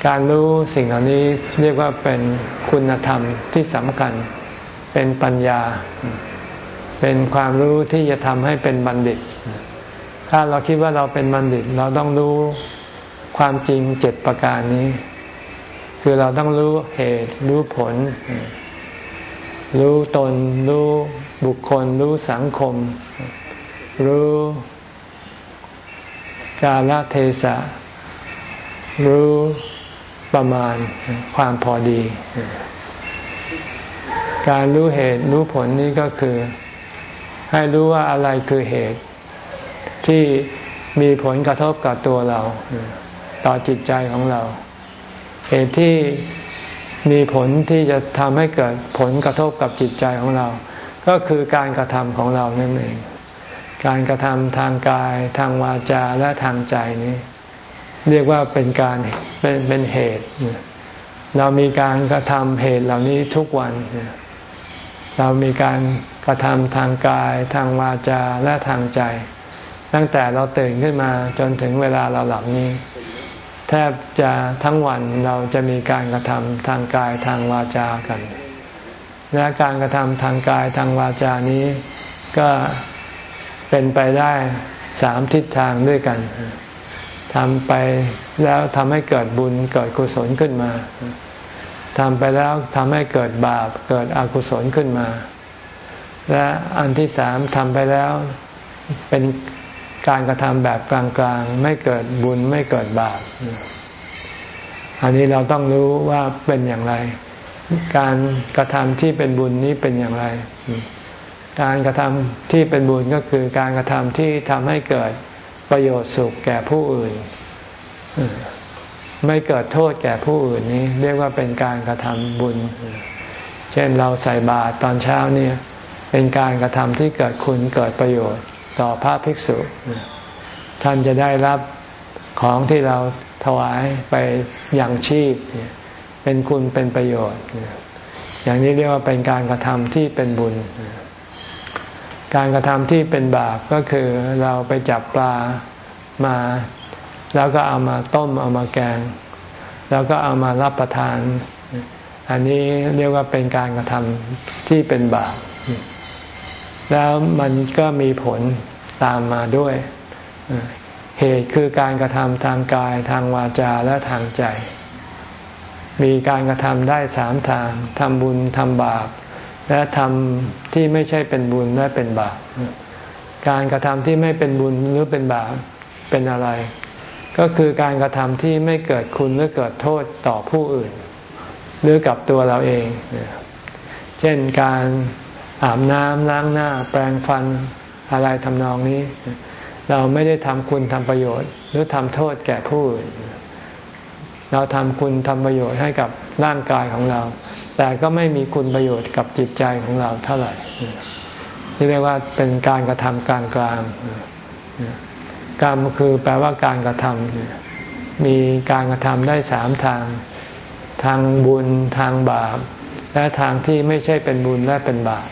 การรู้สิ่งเหล่านี้เรียกว่าเป็นคุณธรรมที่สำคัญ เป็นปัญญา เป็นความรู้ที่จะทำให้เป็นบัณฑิต ถ้าเราคิดว่าเราเป็นบัณฑิต เราต้องรู้ ความจริงเจ็ดประการนี้ คือเราต้องรู้เหตุ รู้ผล รู้ตน รู้บุคคล รู้สังคม รู้กาลเทศะ รู้ประมาณความพอดี การรู้เหตุรู้ผลนี้ก็คือ ให้รู้ว่าอะไรคือเหตุที่มีผลกระทบกับตัวเรา ต่อจิตใจของเรา เหตุที่มีผลที่จะทำให้เกิดผลกระทบกับจิตใจของเรา ก็คือการกระทำของเรานั่นเอง การกระทำทางกายทางวาจาและทางใจนี้ เรียกว่าเป็นการเป็นเป็นเหตุ เรามีการกระทำเหตุเหล่านี้ทุกวัน เรามีการกระทำทางกายทางวาจาและทางใจ ตั้งแต่เราตื่นขึ้นมาจนถึงเวลาเราหลับนี้ แทบจะทั้งวันเราจะมีการกระทำทางกายทางวาจากัน และการกระทำทางกายทางวาจานี้ก็เป็นไปได้สามทิศทางด้วยกันทำไปแล้วทำให้เกิดบุญเกิดกุศลขึ้นมาทำไปแล้วทำให้เกิดบาปเกิดอกุศลขึ้นมา และอันที่สามทำไปแล้วเป็น การกระทำแบบกลางๆ ไม่เกิดบุญไม่เกิดบาปอันนี้เราต้องรู้ว่าเป็นอย่างไร การกระทำที่เป็นบุญนี้เป็นอย่างไร การกระทำที่เป็นบุญก็คือการกระทำที่ทำให้เกิดประโยชน์สุขแก่ผู้อื่น ไม่เกิดโทษแก่ผู้อื่นนี้ เรียกว่าเป็นการกระทำบุญ เช่นเราใส่บาตรตอนเช้าเนี่ย เป็นการกระทำที่เกิดคุณเกิดประโยชน์ ต่อพระภิกษุ ท่านจะได้รับของที่เราถวายไปอย่างชีพ เป็นคุณเป็นประโยชน์ อย่างนี้เรียกว่าเป็นการกระทำที่เป็นบุญ การกระทำที่เป็นบาปก็คือเราไปจับปลามา แล้วก็เอามาต้มเอามาแกง แล้วก็เอามารับประทาน อันนี้เรียกว่าเป็นการกระทำที่เป็นบาป แล้วมันก็มีผลตามมาด้วย เหตุคือการกระทำทางกายทางวาจาและทางใจ มีการกระทำได้สามทางทำบุญทำบาป และทำที่ไม่ใช่เป็นบุญและเป็นบาป การกระทำที่ไม่เป็นบุญหรือเป็นบาปเป็นอะไร ก็คือการกระทำที่ไม่เกิดคุณหรือเกิดโทษต่อผู้อื่น หรือกับตัวเราเอง เช่นการ อาบน้ำล้างหน้า แปรงฟันอะไรทำนองนี้ เราไม่ได้ทำคุณทำประโยชน์ หรือทำโทษแก่ผู้อื่นเราทำคุณทำประโยชน์ให้กับร่างกายของเรา แต่ก็ไม่มีคุณประโยชน์กับจิตใจของเราเท่าไหร่ที่เรียกว่าเป็นการกระทำกลางกลางกรรมคือแปลว่าการกระทำมีการกระทำได้สามทาง ทางบุญทางบาป และทางที่ไม่ใช่เป็นบุญและเป็นบาป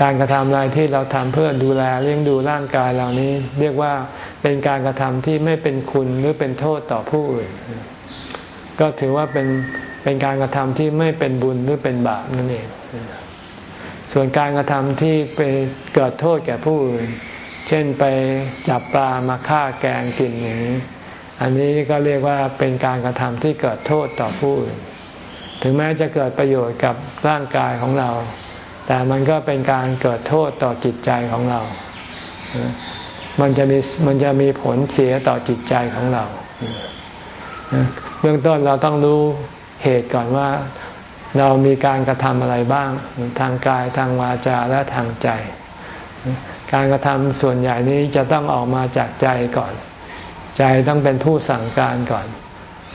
การกระทำอะไรที่เราทำเพื่อดูแลเลี้ยงดูร่างกายเหล่านี้ เรียกว่าเป็นการกระทำที่ไม่เป็นคุณหรือเป็นโทษต่อผู้อื่น ก็ถือว่าเป็นเป็นการกระทำที่ไม่เป็นบุญหรือเป็นบาปนั่นเอง ส่วนการกระทำที่ไปเกิดโทษแก่ผู้อื่น เช่นไปจับปลามาฆ่าแกงกินอย่างนี้ อันนี้ก็เรียกว่าเป็นการกระทำที่เกิดโทษต่อผู้อื่น ถึงแม้จะเกิดประโยชน์กับร่างกายของเรา แต่มันก็เป็นการเกิดโทษต่อจิตใจของเรา มันจะมีมันจะมีผลเสียต่อจิตใจของเรา เบื้องต้นเราต้องรู้เหตุก่อนว่าเรามีการกระทำอะไรบ้าง ทางกายทางวาจาและทางใจ การกระทำส่วนใหญ่นี้จะต้องออกมาจากใจก่อน ใจต้องเป็นผู้สั่งการก่อน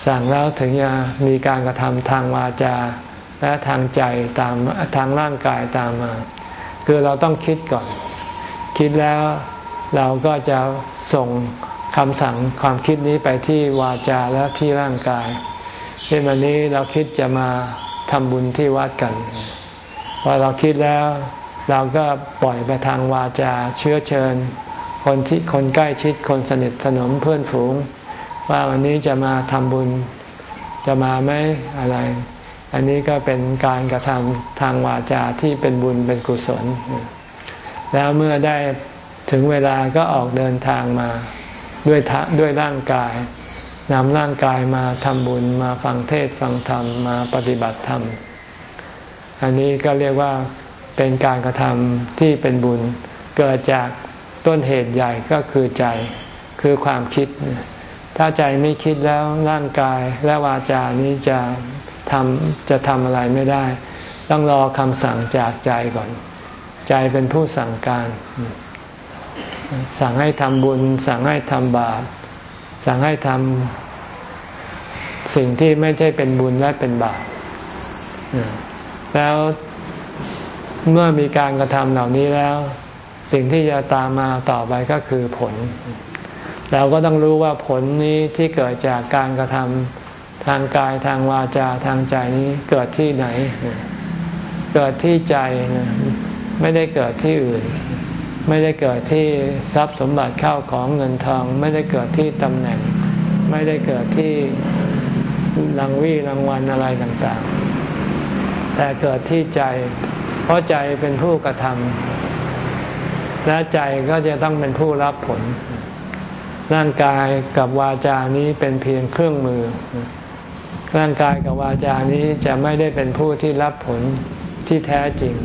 สั่งแล้วถึงจะมีการกระทำทางวาจา และทางใจตามทางร่างกายตามมา คือเราต้องคิดก่อน คิดแล้วเราก็จะส่งคำสั่งความคิดนี้ไปที่วาจาและที่ร่างกายเช่นวันนี้เราคิดจะมาทำบุญที่วัดกันพอเราคิดแล้วเราก็ปล่อยไปทางวาจาเชื้อเชิญ คนที่คนใกล้ชิดคนสนิทสนมเพื่อนฝูง ว่าวันนี้จะมาทำบุญจะมาไหมอะไร อันนี้ก็เป็นการกระทำทางวาจาที่เป็นบุญเป็นกุศล แล้วเมื่อได้ถึงเวลาก็ออกเดินทางมาด้วยด้วยร่างกายนำร่างกายมาทำบุญมาฟังเทศฟังธรรมมาปฏิบัติธรรม อันนี้ก็เรียกว่าเป็นการกระทำที่เป็นบุญเกิดจากต้นเหตุใหญ่ก็คือใจคือความคิด ถ้าใจไม่คิดแล้วร่างกายและวาจานี้จะทำจะทำอะไรไม่ได้ ต้องรอคำสั่งจากใจก่อน ใจเป็นผู้สั่งการ สั่งให้ทำบุญ สั่งให้ทำบาปสั่งให้ทำสิ่งที่ไม่ใช่เป็นบุญและเป็นบาปแล้วเมื่อมีการกระทำเหล่านี้แล้ว สิ่งที่จะตามมาต่อไปก็คือผล เราก็ต้องรู้ว่าผลนี้ที่เกิดจากการกระทำทางกายทางวาจาทางใจนี้เกิดที่ไหน เกิดที่ใจไม่ได้เกิดที่อื่น ไม่ได้เกิดที่ทรัพย์สมบัติเข้าของเงินทอง ไม่ได้เกิดที่ตำแหน่ง ไม่ได้เกิดที่รางวี่รางวัลอะไรต่างๆ แต่เกิดที่ใจ เพราะใจเป็นผู้กระทำและใจก็จะต้องเป็นผู้รับผล ร่างกายกับวาจานี้เป็นเพียงเครื่องมือ ร่างกายกับวาจานี้จะไม่ได้เป็นผู้ที่รับผลที่แท้จริง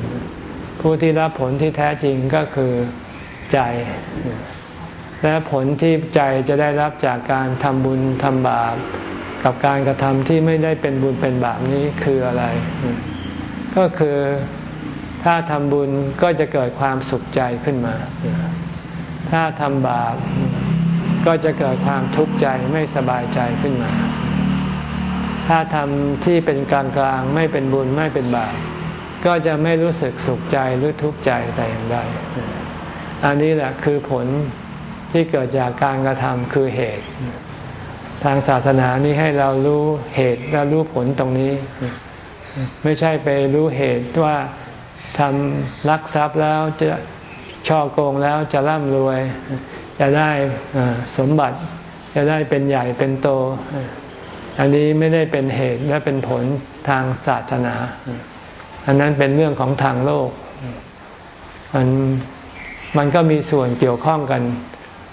ผู้ที่รับผลที่แท้จริงก็คือใจ และผลที่ใจจะได้รับจากการทำบุญทำบาปกับการกระทำที่ไม่ได้เป็นบุญเป็นบาปนี้คืออะไร ก็คือถ้าทำบุญก็จะเกิดความสุขใจขึ้นมา ถ้าทำบาป ก็จะเกิดความทุกข์ใจไม่สบายใจขึ้นมา ถ้าทำที่เป็นกลางกลางไม่เป็นบุญไม่เป็นบาปก็จะไม่รู้สึกสุขใจหรือทุกข์ใจแต่อย่างใดอันนี้แหละคือผลที่เกิดจากการกระทำคือเหตุ ทางศาสนานี้ให้เรารู้เหตุและรู้ผลตรงนี้ ไม่ใช่ไปรู้เหตุว่าทำลักทรัพย์แล้วจะช่อโกงแล้วจะร่ำรวย จะได้สมบัติ จะได้เป็นใหญ่เป็นโต อันนี้ไม่ได้เป็นเหตุและเป็นผลทางศาสนา อันนั้นเป็นเรื่องของทางโลก มันมันก็มีส่วนเกี่ยวข้องกัน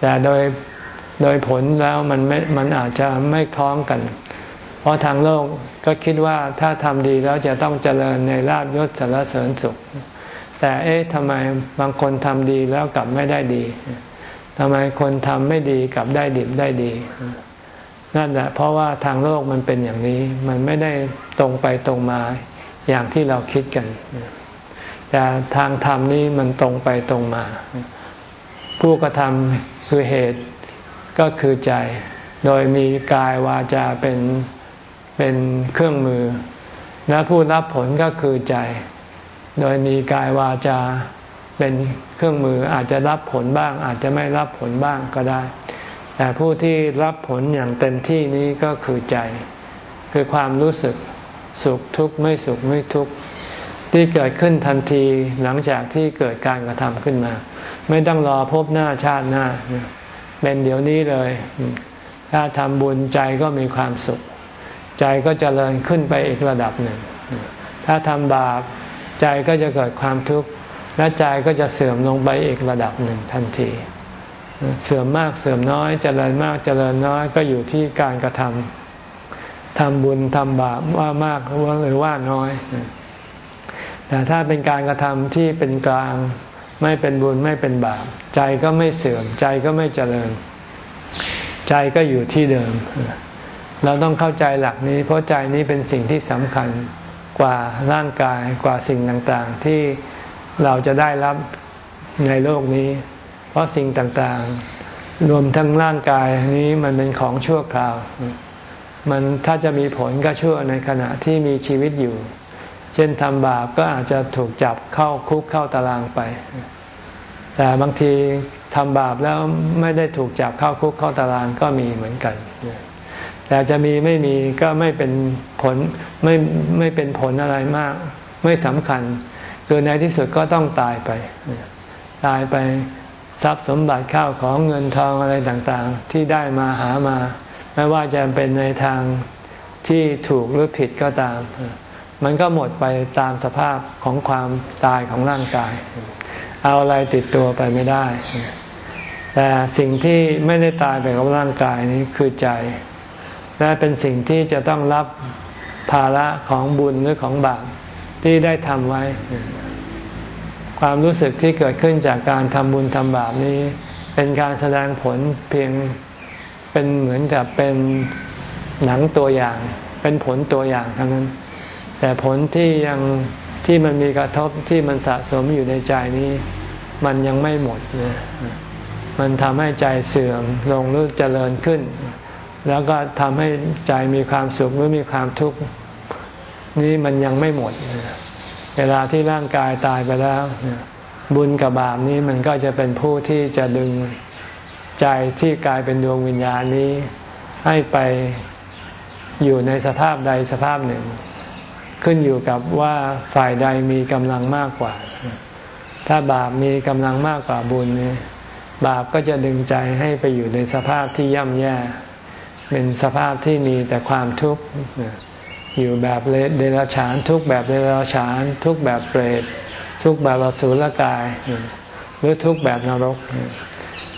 แต่โดยโดยผลแล้วมันไม่มันอาจจะไม่คล้องกัน เพราะทางโลกก็คิดว่าถ้าทำดีแล้วจะต้องเจริญในลาบยศสารเสริญสุข แต่เอ๊ะทำไมบางคนทำดีแล้วกลับไม่ได้ดี ทำไมคนทำไม่ดีกลับได้ดิบได้ดี นั่นแหละเพราะว่าทางโลกมันเป็นอย่างนี้ มันไม่ได้ตรงไปตรงมาอย่างที่เราคิดกัน แต่ทางธรรมนี้มันตรงไปตรงมา ผู้กระทำคือเหตุก็คือใจ โดยมีกายวาจาเป็นเป็นเครื่องมือ และผู้รับผลก็คือใจ โดยมีกายวาจา เป็นเครื่องมืออาจจะรับผลบ้าง อาจจะไม่รับผลบ้างก็ได้ แต่ผู้ที่รับผลอย่างเต็มที่นี้ก็คือใจ คือความรู้สึกสุขทุกข์ไม่สุขไม่ทุกข์ที่เกิดขึ้นทันทีหลังจากที่เกิดการกระทำขึ้นมา ไม่ต้องรอพบหน้าชาติหน้า เป็นเดี๋ยวนี้เลย ถ้าทำบุญใจก็มีความสุข ใจก็จเจริญขึ้นไปอีกระดับหนึ่ง ถ้าทำบาปใจก็จะเกิดความทุกข์ และใจก็จะเสื่อมลงไปอีกระดับหนึ่งทันที เสื่อมมากเสื่อมน้อยเจริญมากเจริญน้อยก็อยู่ที่การกระทำทำบุญทำบาปว่ามากหรือว่าน้อย แต่ถ้าเป็นการกระทำที่เป็นกลาง ไม่เป็นบุญไม่เป็นบาป ใจก็ไม่เสื่อม ใจก็ไม่เจริญ ใจก็อยู่ที่เดิม เราต้องเข้าใจหลักนี้ เพราะใจนี้เป็นสิ่งที่สำคัญกว่าร่างกายกว่าสิ่งต่างๆ ที่ เราจะได้รับในโลกนี้ เพราะสิ่งต่างๆ รวมทั้งร่างกายนี้มันเป็นของชั่วคราว มันถ้าจะมีผลก็ชั่วในขณะที่มีชีวิตอยู่ เช่นทำบาปก็อาจจะถูกจับเข้าคุกเข้าตารางไป แต่บางทีทำบาปแล้วไม่ได้ถูกจับเข้าคุกเข้าตารางก็มีเหมือนกันแต่จะมีไม่มีก็ไม่เป็นผลไม่ไม่เป็นผลอะไรมาก ไม่สำคัญ คือในที่สุดก็ต้องตายไป ตายไปทรัพย์สมบัติข้าวของเงินทองอะไรต่างๆ ที่ได้มาหามา ไม่ว่าจะเป็นในทางที่ถูกหรือผิดก็ตาม มันก็หมดไปตามสภาพของความตายของร่างกาย เอาอะไรติดตัวไปไม่ได้ แต่สิ่งที่ไม่ได้ตายไปกับร่างกายนี้คือใจ และเป็นสิ่งที่จะต้องรับภาระของบุญหรือของบาป ที่ได้ทำไว้ ความรู้สึกที่เกิดขึ้นจากการทำบุญทำบาปนี้ เป็นการแสดงผลเพียงเป็นเหมือนกับเป็นหนังตัวอย่าง เป็นผลตัวอย่างเท่านั้น แต่ผลที่ยังที่มันมีกระทบที่มันสะสมอยู่ในใจนี้ มันยังไม่หมดนะมันทำให้ใจเสื่อมลงหรือเจริญขึ้น แล้วก็ทำให้ใจมีความสุขหรือมีความทุกข์ นี้มันยังไม่หมด เวลาที่ร่างกายตายไปแล้ว บุญกับบาปนี้มันก็จะเป็นผู้ที่จะดึงใจที่กลายเป็นดวงวิญญาณนี้ ให้ไปอยู่ในสภาพใดสภาพหนึ่ง ขึ้นอยู่กับว่าฝ่ายใดมีกำลังมากกว่า ถ้าบาปมีกำลังมากกว่าบุญนี้บาปก็จะดึงใจให้ไปอยู่ในสภาพที่ย่ำแย่ เป็นสภาพที่มีแต่ความทุกข์ อยู่แบบเดรัจฉาน ทุกแบบเดรัจฉาน ทุกแบบเปรตทุกแบบอสุรกาย หรือทุกแบบนรก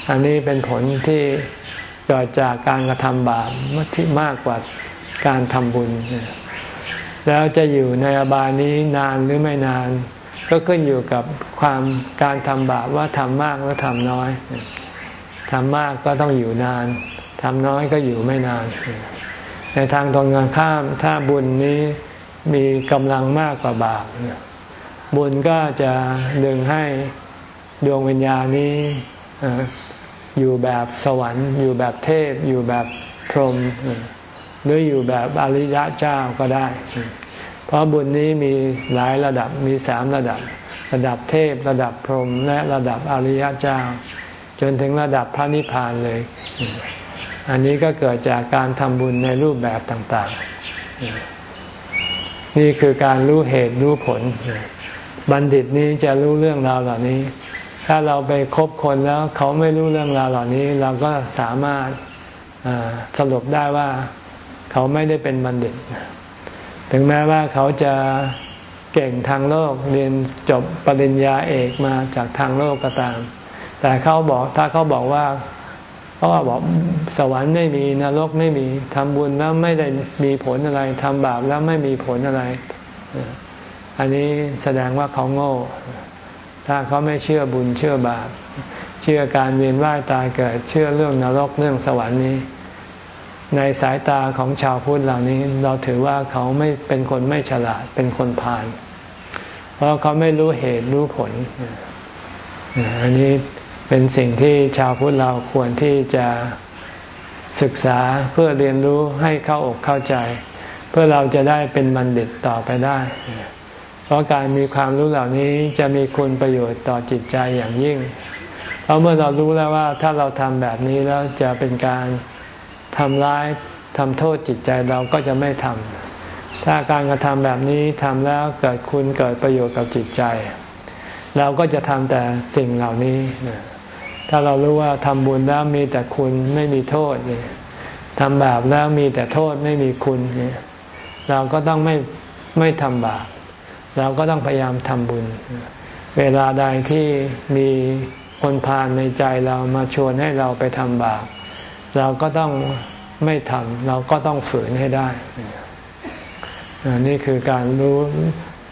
อันนี้เป็นผลที่เกิดจากการกระทำบาปที่มากกว่าการทำบุญ แล้วจะอยู่ในอบายนี้นานหรือไม่นาน ก็ขึ้นอยู่กับความการทำบาปว่าทำมากหรือทำน้อยทำมากก็ต้องอยู่นานทำน้อยก็อยู่ไม่นาน ในทางตรงกันข้ามถ้าบุญนี้มีกำลังมากกว่าบาปบุญก็จะดึงให้ดวงวิญญาณนี้อยู่แบบสวรรค์ อยู่แบบเทพ อยู่แบบพรหมหรืออยู่แบบอริยะเจ้าก็ได้ เพราะบุญนี้มีหลายระดับมีสามระดับ ระดับเทพระดับพรหมและระดับอริยะเจ้า จนถึงระดับพระนิพพานเลย อันนี้ก็เกิดจากการทำบุญในรูปแบบต่างๆ นี่คือการรู้เหตุรู้ผล บัณฑิตนี้จะรู้เรื่องราวเหล่านี้ ถ้าเราไปคบคนแล้วเขาไม่รู้เรื่องราวเหล่านี้ เราก็สามารถสรุปได้ว่าเขาไม่ได้เป็นบัณฑิต ถึงแม้ว่าเขาจะเก่งทางโลกเรียนจบปริญญาเอกมาจากทางโลกก็ตาม แต่เขาบอกถ้าเขาบอกว่า เพราะว่าบอกสวรรค์ไม่มีนรกไม่มีทำบุญแล้วไม่ได้มีผลอะไรทำบาปแล้วไม่มีผลอะไร อันนี้แสดงว่าเขาโง่ ถ้าเขาไม่เชื่อบุญเชื่อบาป เชื่อการเวียนว่ายตายเกิด เชื่อเรื่องนรกเรื่องสวรรค์นี้ ในสายตาของชาวพุทธเหล่านี้ เราถือว่าเขาไม่เป็นคนไม่ฉลาดเป็นคนผ่านเพราะเขาไม่รู้เหตุรู้ผลอันนี้ เป็นสิ่งที่ชาวพุทธเราควรที่จะศึกษาเพื่อเรียนรู้ให้เข้าอกเข้าใจ เพื่อเราจะได้เป็นบัณฑิตต่อไปได้ เพราะการมีความรู้เหล่านี้จะมีคุณประโยชน์ต่อจิตใจอย่างยิ่งเพราะเมื่อเรารู้แล้วว่าถ้าเราทำแบบนี้แล้วจะเป็นการทำร้ายทำโทษจิตใจเราก็จะไม่ทำถ้าการกระทำแบบนี้ทำแล้วเกิดคุณเกิดประโยชน์กับจิตใจ เราก็จะทำแต่สิ่งเหล่านี้ ถ้าเรารู้ว่าทำบุญแล้วมีแต่คุณไม่มีโทษเนี่ยทำบาปแล้วมีแต่โทษไม่มีคุณเนี่ยเราก็ต้องไม่ไม่ทำบาปเราก็ต้องพยายามทำบุญ เวลาใดที่มีคนพาลในใจเรามาชวนให้เราไปทำบาปเราก็ต้องไม่ทำเราก็ต้องฝืนให้ได้ นี่คือการรู้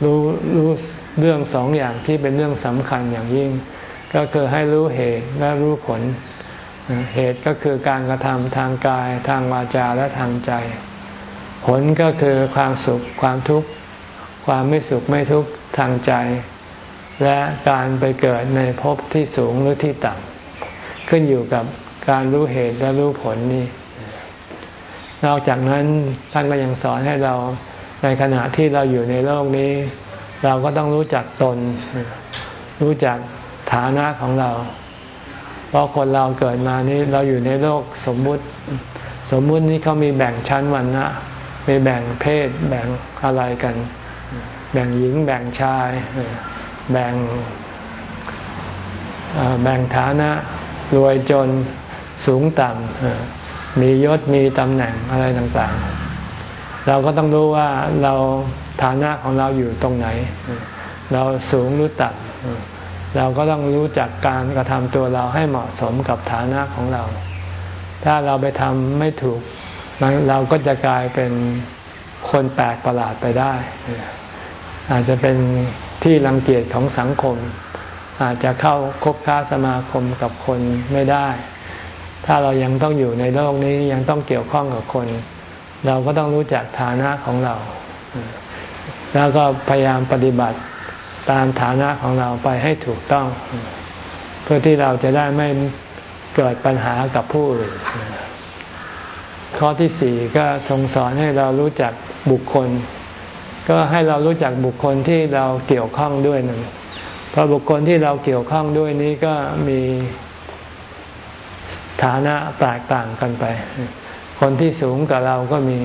รู้รู้เรื่องสองอย่างที่เป็นเรื่องสำคัญอย่างยิ่ง ก็คือให้รู้เหตุและรู้ผล เหตุก็คือการกระทำทางกายทางวาจาและทางใจ ผลก็คือความสุขความทุกข์ความไม่สุขไม่ทุกข์ทางใจ และการไปเกิดในภพที่สูงหรือที่ต่ำขึ้นอยู่กับการรู้เหตุและรู้ผลนี้นอกจากนั้นท่านก็ยังสอนให้เราในขณะที่เราอยู่ในโลกนี้ เราก็ต้องรู้จักตน รู้จัก ฐานะของเรา เพราะคนเราเกิดมานี้เราอยู่ในโลกสมมุติ สมมุตินี้เขามีแบ่งชั้นวันนะมีแบ่งเพศ แบ่งอะไรกัน แบ่งหญิงแบ่งชาย แบ่งแบ่งฐานะรวยจนสูงต่ำมียศมีตำแหน่งอะไรต่างๆ เราก็ต้องรู้ว่าเราฐานะของเราอยู่ตรงไหน เราสูงหรือต่ำ เราก็ต้องรู้จักการกระทำตัวเราให้เหมาะสมกับฐานะของเรา ถ้าเราไปทำไม่ถูก เราก็จะกลายเป็นคนแปลกประหลาดไปได้ อาจจะเป็นที่รังเกียจของสังคม อาจจะเข้าคบค้าสมาคมกับคนไม่ได้ ถ้าเรายังต้องอยู่ในโลกนี้ยังต้องเกี่ยวข้องกับคน เราก็ต้องรู้จักฐานะของเรา แล้วก็พยายามปฏิบัติ ตามฐานะของเราไปให้ถูกต้อง เพื่อที่เราจะได้ไม่เกิดปัญหากับผู้อื่นข้อที่สี่ก็ทรงสอนให้เรารู้จักบุคคล ก็ให้เรารู้จักบุคคลที่เราเกี่ยวข้องด้วยนั่นเพราะบุคคลที่เราเกี่ยวข้องด้วยนี้ก็มีฐานะแตกต่างกันไป คนที่สูงกับเราก็มี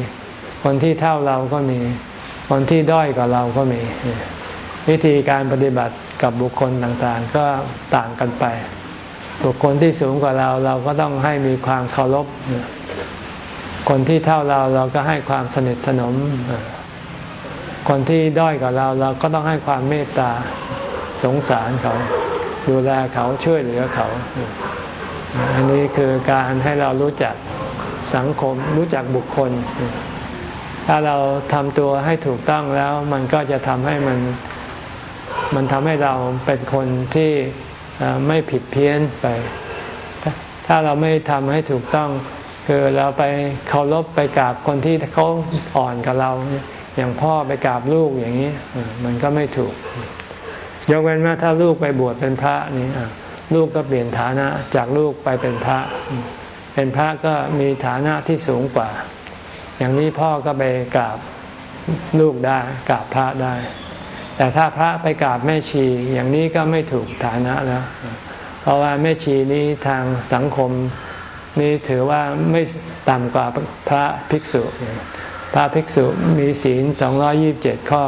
คนที่เท่าเราก็มี คนที่ด้อยกับเราก็มี วิธีการปฏิบัติกับบุคคลต่างๆ ก็ต่างกันไป บุคคลที่สูงกว่าเราเราก็ต้องให้มีความเคารพ คนที่เท่าเราเราก็ให้ความสนิทสนม คนที่ด้อยกว่าเราเราก็ต้องให้ความเมตตาสงสารเขาดูแลเขาช่วยเหลือเขา อันนี้คือการให้เรารู้จักสังคมรู้จักบุคคล ถ้าเราทำตัวให้ถูกต้องแล้ว มันก็จะทำให้มัน มันทำให้เราเป็นคนที่ไม่ผิดเพี้ยนไป ถ้าเราไม่ทำให้ถูกต้อง คือเราไปเคารพไปกราบคนที่เขาอ่อนกับเรา อย่างพ่อไปกราบลูกอย่างนี้ มันก็ไม่ถูก ยกเว้นว่าถ้าลูกไปบวชเป็นพระนี่ลูกก็เปลี่ยนฐานะจากลูกไปเป็นพระ เป็นพระก็มีฐานะที่สูงกว่า อย่างนี้พ่อก็ไปกราบลูกได้กราบพระได้ แต่ถ้าพระไปกราบแม่ชีอย่างนี้ก็ไม่ถูกฐานะแล้ว เพราะว่าแม่ชีนี้ทางสังคมนี่ถือว่าไม่ต่ำกว่าพระภิกษุ พระภิกษุมีศีลสองยี่บเจ็ดข้อ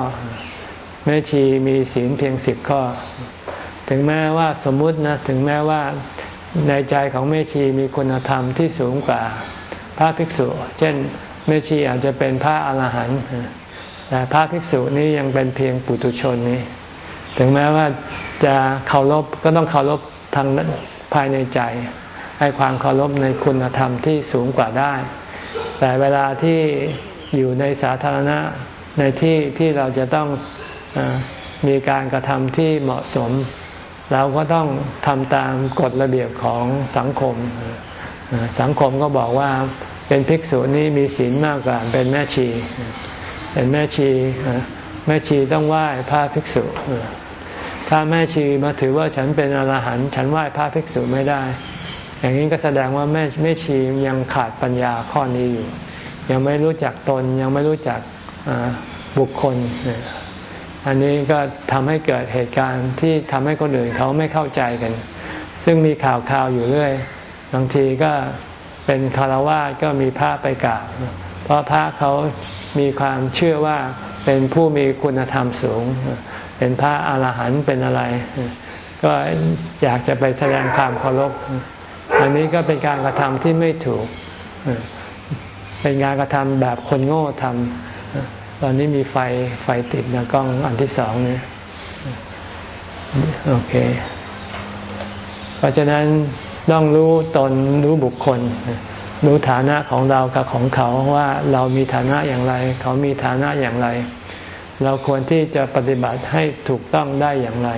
แม่ชีมีศีลเพียงสิบข้อ ถึงแม้ว่าสมมุตินะถึงแม้ว่าในใจของแม่ชีมีคุณธรรมที่สูงกว่า พระภิกษุ เช่นแม่ชีอาจจะเป็นพระอรหันต์ แต่พระภิกษุนี้ยังเป็นเพียงปุถุชนนี้ ถึงแม้ว่าจะเคารพก็ต้องเคารพทางภายในใจ ให้ความเคารพในคุณธรรมที่สูงกว่าได้ แต่เวลาที่อยู่ในสาธารณะในที่ที่เราจะต้องอมีการกระทำที่เหมาะสม เราก็ต้องทำตามกฎระเบียบของสังคม สังคมก็บอกว่าเป็นภิกษุนี้มีศีลมากกว่าเป็นแม่ชี เป็นแม่ชีแม่ชีต้องไหว้พระภิกษุ ถ้าแม่ชีมาถือว่าฉันเป็นอรหันต์ฉันไหว้พระภิกษุไม่ได้ อย่างนี้ก็แสดงว่าแม่แม่ชียังขาดปัญญาข้อนี้อยู่ ยังไม่รู้จักตนยังไม่รู้จักบุคคล อันนี้ก็ทำให้เกิดเหตุการณ์ที่ทำให้คนอื่นเขาไม่เข้าใจกัน ซึ่งมีข่าวข่าวอยู่เรื่อย บางทีก็เป็นคารวะก็มีพระไปกราบ เพราะพระเขามีความเชื่อว่าเป็นผู้มีคุณธรรมสูง เป็นพระอรหันต์เป็นอะไร ก็อยากจะไปแสดงความเคารพอันนี้ก็เป็นการกระทำที่ไม่ถูก เป็นการกระทำแบบคนโง่ทำตอนนี้มีไฟไฟติดนะกล้องอันที่สองนี่โอเค เพราะฉะนั้นต้องรู้ตนรู้บุคคล รู้ฐานะของเรากับของเขาว่าเรามีฐานะอย่างไร เขามีฐานะอย่างไร เราควรที่จะปฏิบัติให้ถูกต้องได้อย่างไร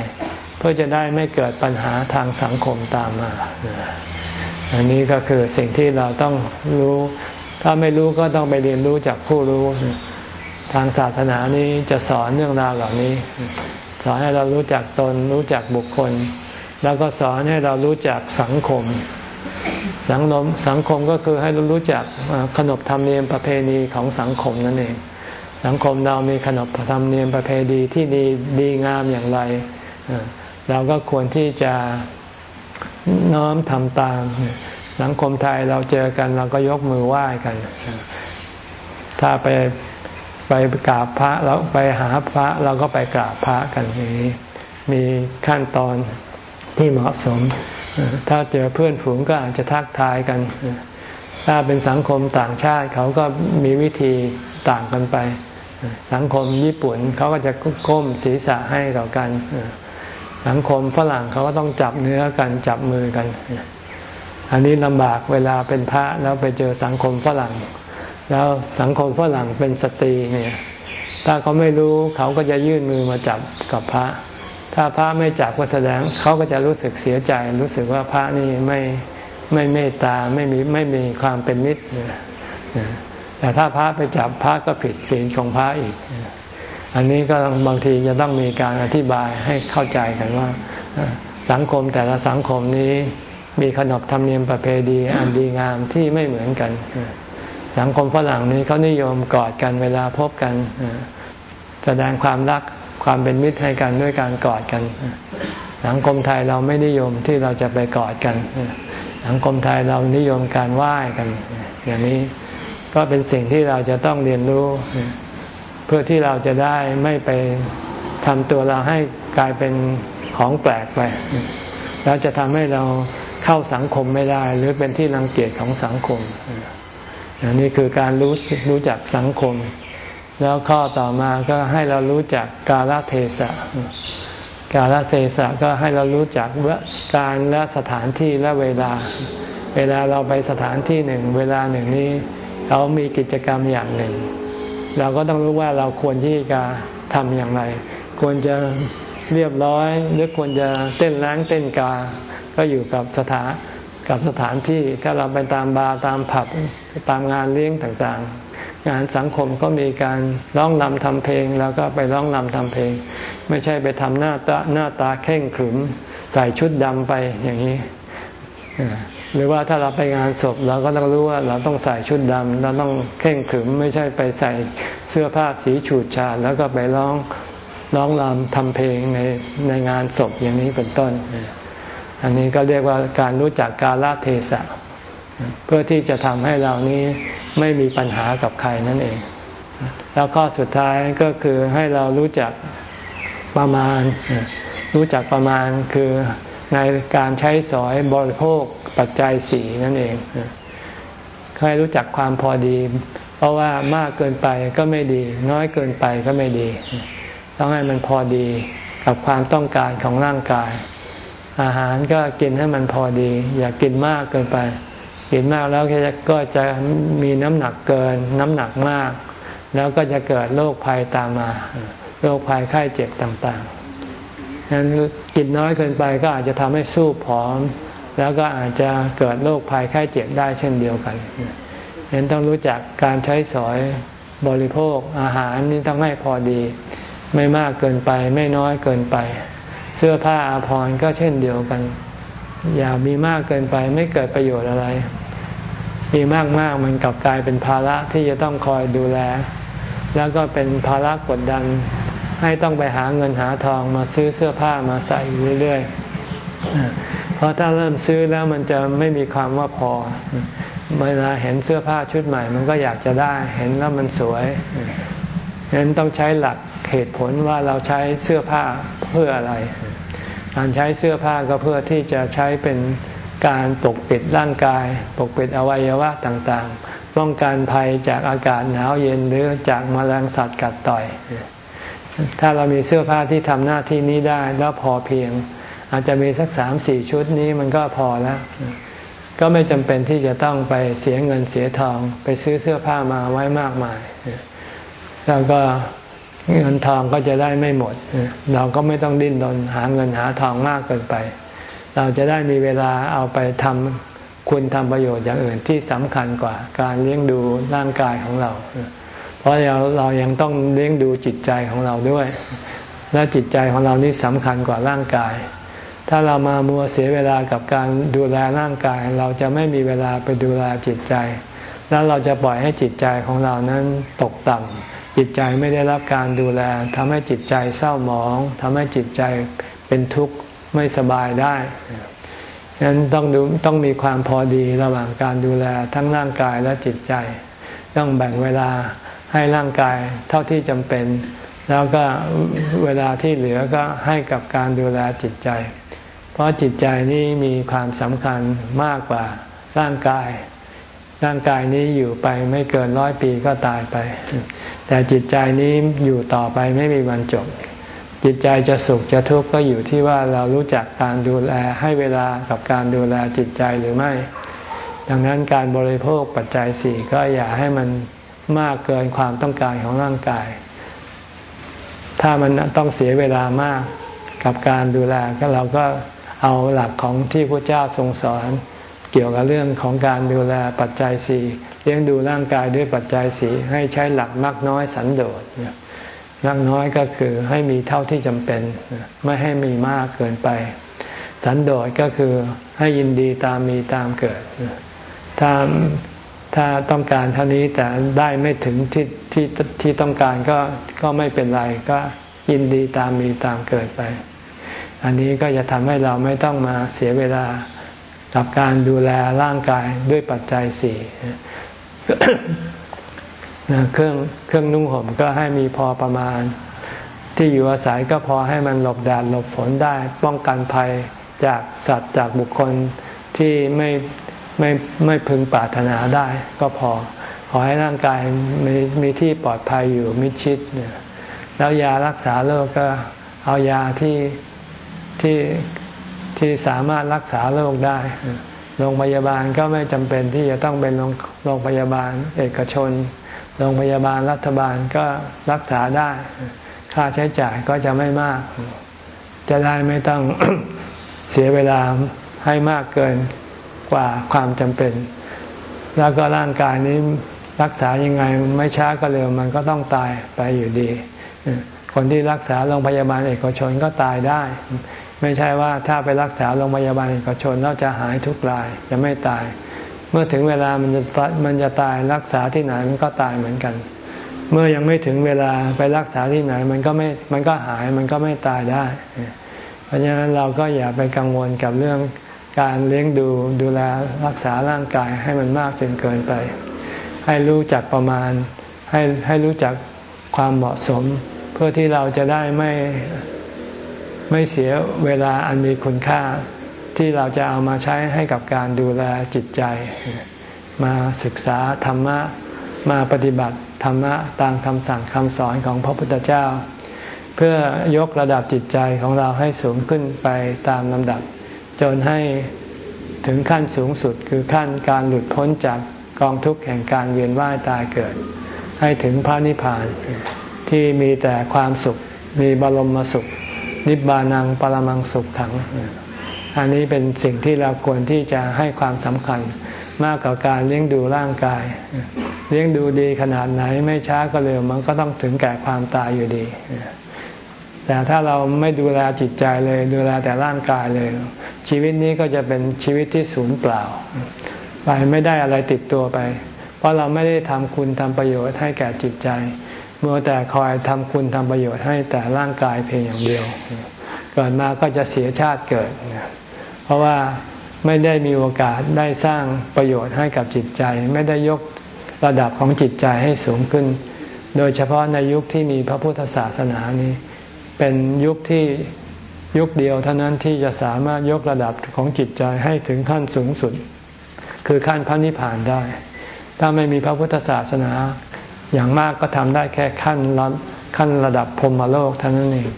เพื่อจะได้ไม่เกิดปัญหาทางสังคมตามมาอันนี้ก็คือสิ่งที่เราต้องรู้ ถ้าไม่รู้ก็ต้องไปเรียนรู้จากผู้รู้ ทางศาสนานี้จะสอนเรื่องราวเหล่านี้ สอนให้เรารู้จักตนรู้จักบุคคล แล้วก็สอนให้เรารู้จักสังคม สังคมสังคมก็คือให้รู้จักขนบธรรมเนียมประเพณีของสังคมนั่นเอง สังคมเรามีขนบธรรมเนียมประเพณีที่ดีดีงามอย่างไร เราก็ควรที่จะน้อมทำตาม สังคมไทยเราเจอกันเราก็ยกมือไหว้กัน ถ้าไปไปกราบพระแล้วไปหาพระเราก็ไปกราบพระกันนี้ มีขั้นตอนที่เหมาะสม ถ้าเจอเพื่อนฝูงก็อาจจะทักทายกัน ถ้าเป็นสังคมต่างชาติเขาก็มีวิธีต่างกันไป สังคมญี่ปุ่นเขาก็จะก้มศีรษะให้ต่อกัน สังคมฝรั่งเขาก็ต้องจับเนื้อกันจับมือกัน อันนี้ลำบากเวลาเป็นพระแล้วไปเจอสังคมฝรั่ง แล้วสังคมฝรั่งเป็นสตรีเนี่ย ถ้าเขาไม่รู้เขาก็จะยื่นมือมาจับกับพระ ถ้าพระไม่จับก็แสดงเขาก็จะรู้สึกเสียใจ รู้สึกว่าพระนี่ไม่ไม่เมตตาไม่มีไม่มีความเป็นมิตรแต่ถ้าพระไปจับพระก็ผิดศีลของพระอีก อันนี้ก็บางทีจะต้องมีการอธิบายให้เข้าใจกันว่า สังคมแต่ละสังคมนี้มีขนบธรรมเนียมประเพณีอันดีงามที่ไม่เหมือนกัน สังคมฝรั่งนี้เขานิยมกอดกันเวลาพบกัน แสดงความรัก ความเป็นมิตรให้กันด้วยการกอดกัน สังคมไทยเราไม่นิยมที่เราจะไปกอดกัน สังคมไทยเรานิยมการไหว้กัน อย่างนี้ก็เป็นสิ่งที่เราจะต้องเรียนรู้ เพื่อที่เราจะได้ไม่ไปทำตัวเราให้กลายเป็นของแปลกไป แล้วจะทำให้เราเข้าสังคมไม่ได้ หรือเป็นที่รังเกียจของสังคมอันนี้คือการรู้รู้จักสังคม แล้วข้อต่อมาก็ให้เรารู้จักกาลเทศะกาลเทศะก็ให้เรารู้จักการและสถานที่และเวลา เวลาเราไปสถานที่หนึ่ง เวลาหนึ่งนี้เขามีกิจกรรมอย่างหนึ่ง เราก็ต้องรู้ว่าเราควรที่จะทำอย่างไร ควรจะเรียบร้อยหรือควรจะเต้นแรงเต้นกา ก็อยู่กับสถานกับสถานที่ถ้าเราไปตามบาร์ตามผับตามงานเลี้ยงต่าง งานสังคมก็มีการร้องนำทำเพลง แล้วก็ไปร้องนำทำเพลง ไม่ใช่ไปทำหน้าตาหน้าตาเข่งขรึม ใส่ชุดดำไปอย่างนี้ หรือว่าถ้าเราไปงานศพเราก็ต้องรู้ว่าเราต้องใส่ชุดดำเราต้องเข่งขรึม ไม่ใช่ไปใส่เสื้อผ้าสีฉูดฉาดแล้วก็ไปร้องร้องรำทำเพลงในในงานศพอย่างนี้เป็นต้น อันนี้ก็เรียกว่าการรู้จักกาลเทศะ เพื่อที่จะทำให้เรานี้ไม่มีปัญหากับใครนั่นเอง แล้วข้อสุดท้ายก็คือให้เรารู้จักประมาณ รู้จักประมาณคือในการใช้สอยบริโภคปัจจัยสีนั่นเองให้รู้จักความพอดี เพราะว่ามากเกินไปก็ไม่ดี น้อยเกินไปก็ไม่ดี ต้องให้มันพอดีกับความต้องการของร่างกาย อาหารก็กินให้มันพอดี อย่ากกินมากเกินไป กินมากแล้วก็จะมีน้ำหนักเกิน น้ำหนักมาก แล้วก็จะเกิดโรคภัยตามมาโรคภัยไข้เจ็บต่างๆฉะนั้นกินน้อยเกินไปก็อาจจะทำให้สู้ผอม แล้วก็อาจจะเกิดโรคภัยไข้เจ็บได้เช่นเดียวกันฉะนั้นต้องรู้จักการใช้สอยบริโภคอาหารนี่ต้องให้พอดี ไม่มากเกินไปไม่น้อยเกินไป เสื้อผ้าอาภรณ์ก็เช่นเดียวกัน อย่ามีมากเกินไปไม่เกิดประโยชน์อะไร มีมากมากมันกลับกลายเป็นภาระที่จะต้องคอยดูแล แล้วก็เป็นภาระกดดัน ให้ต้องไปหาเงินหาทองมาซื้อเสื้อผ้ามาใส่เรื่อยๆเพราะถ้าเริ่มซื้อแล้วมันจะไม่มีความว่าพอเวลาเห็นเสื้อผ้าชุดใหม่ มันก็อยากจะได้เห็นแล้วมันสวยฉะนั้นต้องใช้หลักเหตุผลว่าเราใช้เสื้อผ้าเพื่ออะไร การใช้เสื้อผ้าก็เพื่อที่จะใช้เป็นการปกปิดร่างกาย ปกปิดอวัยวะต่างๆ ป้องกันภัยจากอากาศหนาวเย็นหรือจากมแมลงสัตว์กัดต่อย ถ้าเรามีเสื้อผ้าที่ทำหน้าที่นี้ได้แล้วพอเพียง อาจจะมีสักสามสี่ชุดนี้มันก็พอแล้วก็ไม่จำเป็นที่จะต้องไปเสียเงินเสียทอง ไปซื้อเสื้อผ้ามาไว้มากมาย แล้วก็ เงินทองก็จะได้ไม่หมด เราก็ไม่ต้องดิ้นรนหาเงินหาทองมากเกินไป เราจะได้มีเวลาเอาไปทำคุณทำประโยชน์อย่างอื่นที่สำคัญกว่า การเลี้ยงดูร่างกายของเรา เพราะเราเรายังต้องเลี้ยงดูจิตใจของเราด้วย และจิตใจของเรานี่สำคัญกว่าร่างกาย ถ้าเรามามัวเสียเวลากับการดูแลร่างกาย เราจะไม่มีเวลาไปดูแลจิตใจ แล้วเราจะปล่อยให้จิตใจของเรานั้นตกต่ำ จิตใจไม่ได้รับการดูแลทำให้จิตใจเศร้าหมองทำให้จิตใจเป็นทุกข์ไม่สบายได้ฉะนั้นต้องดูต้องมีความพอดีระหว่างการดูแลทั้งร่างกายและจิตใจ ต้องแบ่งเวลาให้ร่างกายเท่าที่จำเป็น แล้วก็เวลาที่เหลือก็ให้กับการดูแลจิตใจ เพราะจิตใจนี้มีความสำคัญมากกว่าร่างกาย ร่างกายนี้อยู่ไปไม่เกินร้อยปีก็ตายไป แต่จิตใจนี้อยู่ต่อไปไม่มีวันจบ จิตใจจะสุขจะทุกข์ก็อยู่ที่ว่าเรารู้จักการดูแลให้เวลากับการดูแลจิตใจหรือไม่ ดังนั้นการบริโภคปัจจัยสี่ก็อย่าให้มันมากเกินความต้องการของร่างกาย ถ้ามันต้องเสียเวลามากกับการดูแลก็เราก็เอาหลักของที่พระเจ้าทรงสอน เกี่ยวกับเรื่องของการดูแลปัจจัยสี่เลี้ยงดูร่างกายด้วยปัจจัยสี่ให้ใช้หลักมากน้อยสันโดษนักน้อยก็คือให้มีเท่าที่จำเป็น ไม่ให้มีมากเกินไป สันโดษก็คือให้ยินดีตามมีตามเกิด ถ้าถ้าต้องการเท่านี้แต่ได้ไม่ถึงที่ที่ที่ต้องการก็ก็ไม่เป็นไรก็ยินดีตามมีตามเกิดไป อันนี้ก็จะทำให้เราไม่ต้องมาเสียเวลา กับการดูแลร่างกายด้วยปัจจัยสี่นะเครื่องเครื่องนุ่งห่มก็ให้มีพอประมาณ ที่อยู่อาศัยก็พอให้มันหลบแดดหลบฝนได้ ป้องกันภัยจากสัตว์จากบุคคลที่ไม่ไม่ไม่พึงปรารถนาได้ก็พอ ขอให้ร่างกายมีมีที่ปลอดภัยอยู่มิชิดแล้วยารักษาโรคก็เอายาที่ที่ ที่สามารถรักษาโรคได้ โรงพยาบาลก็ไม่จำเป็นที่จะต้องเป็นโรงพยาบาลเอกชน โรงพยาบาลรัฐบาลก็รักษาได้ ค่าใช้จ่ายก็จะไม่มาก จะได้ไม่ต้องเสียเวลาให้มากเกินกว่าความจำเป็น แล้วก็ร่างกายนี้รักษายังไงไม่ช้าก็เร็วมันก็ต้องตายไปอยู่ดี คนที่รักษาโรงพยาบาลเอกชนก็ตายได้ ไม่ใช่ว่าถ้าไปรักษาโรงพยาบาลเอกชนแล้วจะหายทุกรายจะไม่ตาย เมื่อถึงเวลามันจะมันจะตายรักษาที่ไหนมันก็ตายเหมือนกัน เมื่อยังไม่ถึงเวลาไปรักษาที่ไหนมันก็ไม่มันก็หายมันก็ไม่ตายได้ เพราะฉะนั้นเราก็อย่าไปกังวลกับเรื่องการเลี้ยงดูดูแลรักษาร่างกายให้มันมากจนเกินไป ให้รู้จักประมาณ ให้ให้รู้จักความเหมาะสม เพื่อที่เราจะได้ไม่ ไม่เสียเวลาอันมีคุณค่าที่เราจะเอามาใช้ให้กับการดูแลจิตใจ มาศึกษาธรรมะ มาปฏิบัติธรรมะตามคำสั่งคำสอนของพระพุทธเจ้า เพื่อยกระดับจิตใจของเราให้สูงขึ้นไปตามลำดับ จนให้ถึงขั้นสูงสุดคือขั้นการหลุดพ้นจากกองทุกข์แห่งการเวียนว่ายตายเกิด ให้ถึงพระนิพพานที่มีแต่ความสุขมีบรมสุข นิบานังปรมังสุขถัง อันนี้เป็นสิ่งที่เราควรที่จะให้ความสำคัญมากกว่าการเลี้ยงดูร่างกาย เลี้ยงดูดีขนาดไหนไม่ช้าก็เร็วมันก็ต้องถึงแก่ความตายอยู่ดี แต่ถ้าเราไม่ดูแลจิตใจเลยดูแลแต่ร่างกายเลย ชีวิตนี้ก็จะเป็นชีวิตที่สูญเปล่า ไปไม่ได้อะไรติดตัวไป เพราะเราไม่ได้ทำคุณทำประโยชน์ให้แก่จิตใจ มัวแต่คอยทำคุณทำประโยชน์ให้แต่ร่างกายเพียงอย่างเดียว เกิดมาก็จะเสียชาติเกิด เพราะว่าไม่ได้มีโอกาสได้สร้างประโยชน์ให้กับจิตใจ ไม่ได้ยกระดับของจิตใจให้สูงขึ้น โดยเฉพาะในยุคที่มีพระพุทธศาสนานี้ เป็นยุคที่ยุคเดียวเท่านั้นที่จะสามารถยกระดับของจิตใจให้ถึงขั้นสูงสุด คือขั้นพระนิพพานได้ ถ้าไม่มีพระพุทธศาสนา อย่างมากก็ทำได้แค่ขั้นขั้นระดับพรมโลกเท่านั้นเอง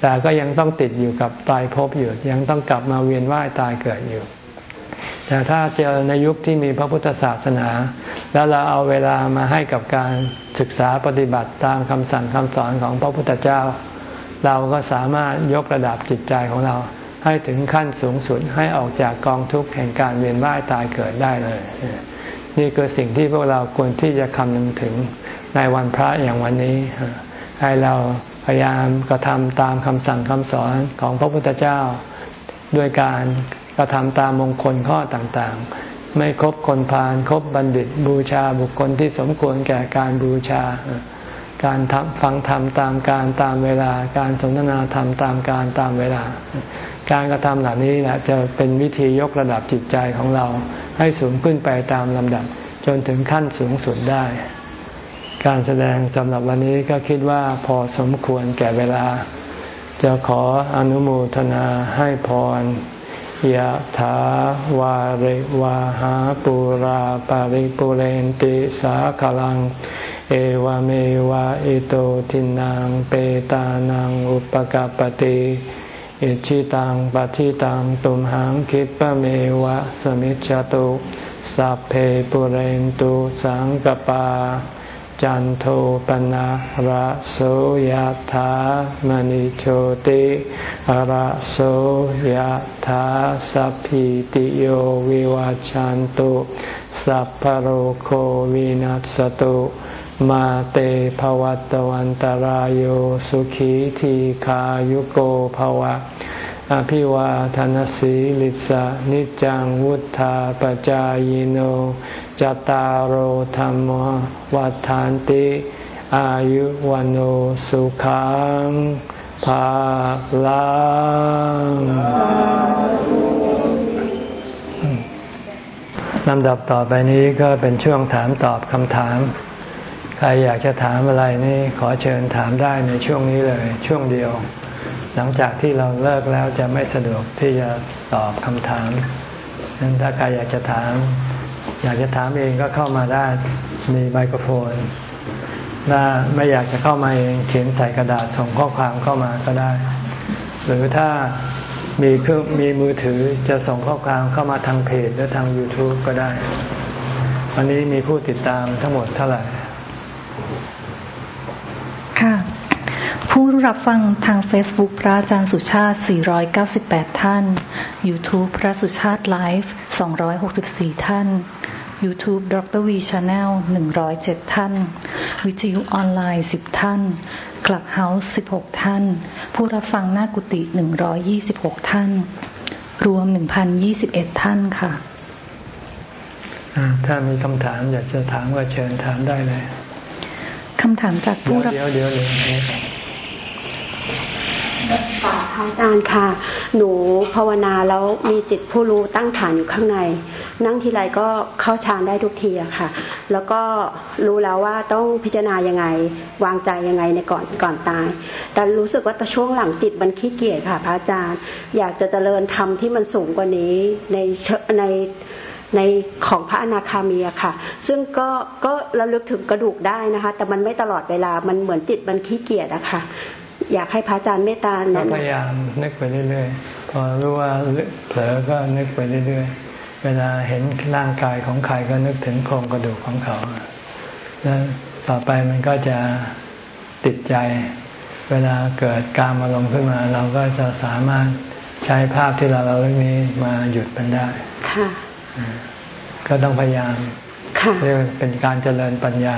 แต่ก็ยังต้องติดอยู่กับตายภพอยู่ ยังต้องกลับมาเวียนว่ายตายเกิดอยู่ แต่ถ้าเจอในยุคที่มีพระพุทธศาสนา แล้วเราเอาเวลามาให้กับการศึกษาปฏิบัติตามคำสั่งคำสอนของพระพุทธเจ้า เราก็สามารถยกระดับจิตใจของเราให้ถึงขั้นสูงสุดให้ออกจากกองทุกข์แห่งการเวียนว่ายตายเกิดได้เลย นี่คือสิ่งที่พวกเราควรที่จะคำนึงถึงในวันพระอย่างวันนี้ ให้เราพยายามกระทำตามคำสั่งคำสอนของพระพุทธเจ้า ด้วยการกระทำตามมงคลข้อต่างๆ ไม่คบคนพาลคบบัณฑิตบูชาบุคคลที่สมควรแก่การบูชา การฟังธรรมตามการตามเวลา การสนทนาธรรมตามการตามเวลา การกระทำเหล่านี้แหละจะเป็นวิธียกระดับจิตใจของเราให้สูงขึ้นไปตามลำดับ จนถึงขั้นสูงสุดได้ การแสดงสำหรับวันนี้ก็คิดว่าพอสมควรแก่เวลา จะขออนุโมทนาให้พรยะถาวาริวาหาปุราปาริปุเรนติสาขลัง เอวเมวะอิโตทินังเปตานังอุปกาปติอิชิตังปฏิตังตุมหังคิปะเมวะสมิจจตุสัพเพปุเรนตุสังกปา จันโทปนะระโสยธามณิโชติระโสยธาสัพพิติโยวิวัจจันตุสัพพโรโควินัสตุ มาเตภวัตวันตารโยสุขีทีขายุโกภวะ อภิวาทานสีลิสะนิจังวุธาปจายโนจตารโหธรรมวัฏานติ อายุวันโอสุขังภาลังลำดับต่อไปนี้ก็เป็นช่วงถามตอบคำถาม รอยากจะถามอะไรนี่ขอเชิญถามได้ในช่วงนี้เลยช่วงเดียว หลังจากที่เราเลิกแล้วจะไม่สะดวกที่จะตอบคำถามนั้นถ้าใครอยากจะถาม อยากจะถามเองก็เข้ามาได้มีไมโครโฟนถ้าไม่อยากจะเข้ามาเองเขียนใส่กระดาษส่งข้อความเข้ามาก็ได้ หรือถ้ามีเครื่องมีมือถือจะส่งข้อความเข้ามาทางเพจหรือทาง YouTube ก็ได้ วันนี้มีผู้ติดตามทั้งหมดเท่าไหร่ ค่ะผู้รับฟังทาง Facebook พระอาจารย์สุชาติ 498 ท่าน YouTube พระสุชาติไลฟ์ 264 ท่าน YouTube ดร V Channel 107 ท่าน วิทยุออนไลน์ 10 ท่านคลับเฮาส์16 ท่าน ผู้รับฟังหน้ากุฏิ126 ท่าน รวม 1,021 ท่านค่ะ ถ้ามีคำถามอยากจะถามก็เชิญถามได้เลย คำถามจากผู้รับเดี๋ยวเดี๋ยวเดี๋ยวฝากทางการค่ะ หนูภาวนาแล้วมีจิตผู้รู้ตั้งฐานอยู่ข้างใน นั่งทีไรก็เข้าฌานได้ทุกทีอะค่ะ แล้วก็รู้แล้วว่าต้องพิจารณายังไง วางใจยังไงในก่อนก่อนตาย แต่รู้สึกว่าแต่ช่วงหลังจิตมันขี้เกียจค่ะพระอาจารย์ อยากจะเจริญธรรมที่มันสูงกว่านี้ในใน ในของพระอนาคามีอะค่ะ ซึ่งก็ก็ระลึกถึงกระดูกได้นะคะ แต่มันไม่ตลอดเวลามันเหมือนจิตมันขี้เกียจอะค่ะ อยากให้พระอาจารย์เมตตาแนะนำพยายามนึกไปเรื่อยๆพอรู้ว่าเผลอก็นึกไปเรื่อยๆเวลาเห็นร่างกายของใครก็นึกถึงโครงกระดูกของเขาแล้วต่อไปมันก็จะติดใจ เวลาเกิดการมาลงขึ้นมา เราก็จะสามารถใช้ภาพที่เราเราเรื่องนี้มาหยุดมันได้ ค่ะ ก็ต้องพยายามเรียกเป็นการเจริญปัญญา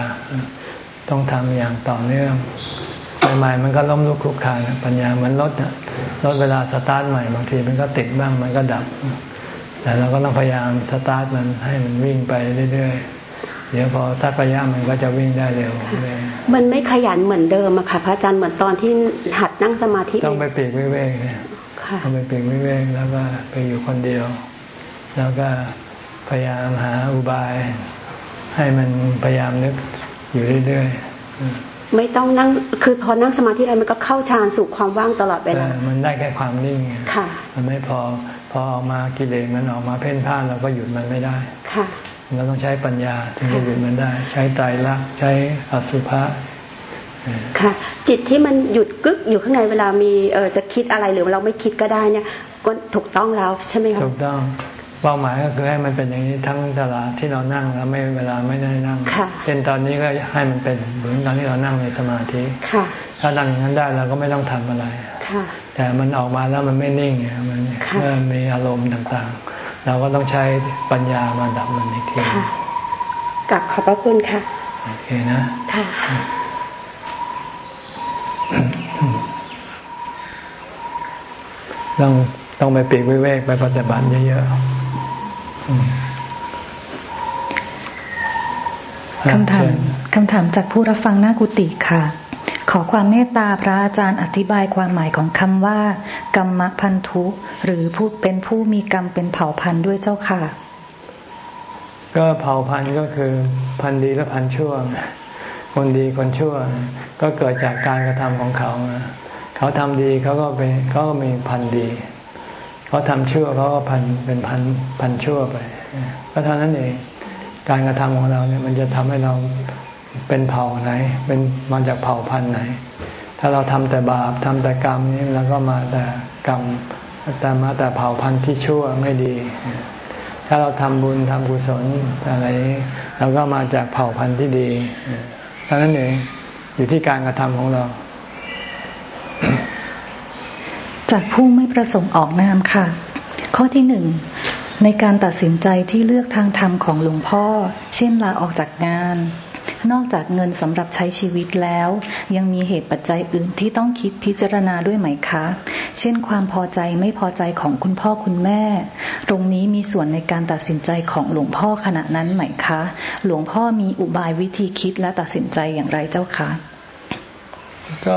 ต้องทำอย่างต่อเนื่องใหม่ๆมันก็ล้มลุกคลุกคลานปัญญามันลดนะลดเวลาสตาร์ทใหม่บางทีมันก็ติดบ้างมันก็ดับ แต่เราก็ต้องพยายามสตาร์ทมันให้มันวิ่งไปเรื่อยๆเดี๋ยวพอสักระยะมันก็จะวิ่งได้เร็วมันไม่ขยันเหมือนเดิมอะค่ะพระอาจารย์เหมือนตอนที่หัดนั่งสมาธิต้องไปปีกวิเวกเนี่ยต้องไปปีกวิเวกแล้วก็ไปอยู่คนเดียว แล้วก็ พยายามหาอุบาย ให้มันพยายามนึกอยู่เรื่อยๆ ไม่ต้องนั่ง คือพอนั่งสมาธิอะไรมันก็เข้าฌานสู่ความว่างตลอดเวลา มันได้แค่ความนิ่งค่ะ มันไม่พอ พอออกมากิเลสมันออกมาเพ่นพ่านเราก็หยุดมันไม่ได้ ค่ะ เราต้องใช้ปัญญาถึงจะหยุดมันได้ ใช้ไตรลักษณ์ใช้อสุภะค่ะ จิตที่มันหยุดกึกอยู่ข้างในเวลามีเออจะคิดอะไรหรือเราไม่คิดก็ได้เนี่ยก็ถูกต้องแล้วใช่ไหมคะถูกต้อง เป้าหมายก็คือให้มันเป็นอย่างนี้ทั้งตลาดที่เรานั่งแล้วไม่เวลาไม่ได้นั่งเช่นตอนนี้ก็ให้มันเป็นเหมือนตอนที่เรานั่งในสมาธิถ้านั่งอย่างนั้นได้เราก็ไม่ต้องทำอะไรแต่มันออกมาแล้วมันไม่นิ่งมันเมื่อมีอารมณ์ต่างๆ เราก็ต้องใช้ปัญญามาดับมันอีกทีกับขอบพระคุณค่ะโอเคนะค่ะต้องต้องไปปีกวิเวกไปปฏิบัติเยอะๆ คำถามคำถามจากผู้รับฟังหน้ากุฏิค่ะ ขอความเมตตาพระอาจารย์อธิบายความหมายของคำว่า กรรมพันธุ หรือผู้เป็นผู้มีกรรมเป็นเผ่าพันธุ์ด้วยเจ้าค่ะ ก็เผ่าพันธุ์ก็คือพันธุ์ดีและพันธุ์ชั่วคนดีคนชั่ว ก็เกิดจากการกระทำของเขา เขาทำดีเขาก็เป็นเขาก็มีพันธุ์ดี เขาทำชั่วเขาก็พันเป็นพันพันชั่วไปก็เท่านั้นเองการกระทำของเราเนี่ยมันจะทำให้เราเป็นเผ่าไหน เป็นมาจากเผ่าพันธุ์ไหน ถ้าเราทำแต่บาปทำแต่กรรมนี่เราก็มาแต่กรรมแต่มาแต่เผ่าพันธุ์ที่ชั่วไม่ดี ถ้าเราทำบุญทำกุศลอะไรเราก็มาจากเผ่าพันธุ์ที่ดีเท่านั้นเองอยู่ที่การกระทำของเรา จากผู้ไม่ประสงค์ออกนามค่ะ ข้อที่หนึ่งในการตัดสินใจที่เลือกทางธรรมของหลวงพ่อ เช่นลาออกจากงาน นอกจากเงินสำหรับใช้ชีวิตแล้ว ยังมีเหตุปัจจัยอื่นที่ต้องคิดพิจารณาด้วยไหมคะ เช่นความพอใจไม่พอใจของคุณพ่อคุณแม่ ตรงนี้มีส่วนในการตัดสินใจของหลวงพ่อขณะนั้นไหมคะ หลวงพ่อมีอุบายวิธีคิดและตัดสินใจอย่างไรเจ้าคะ ก็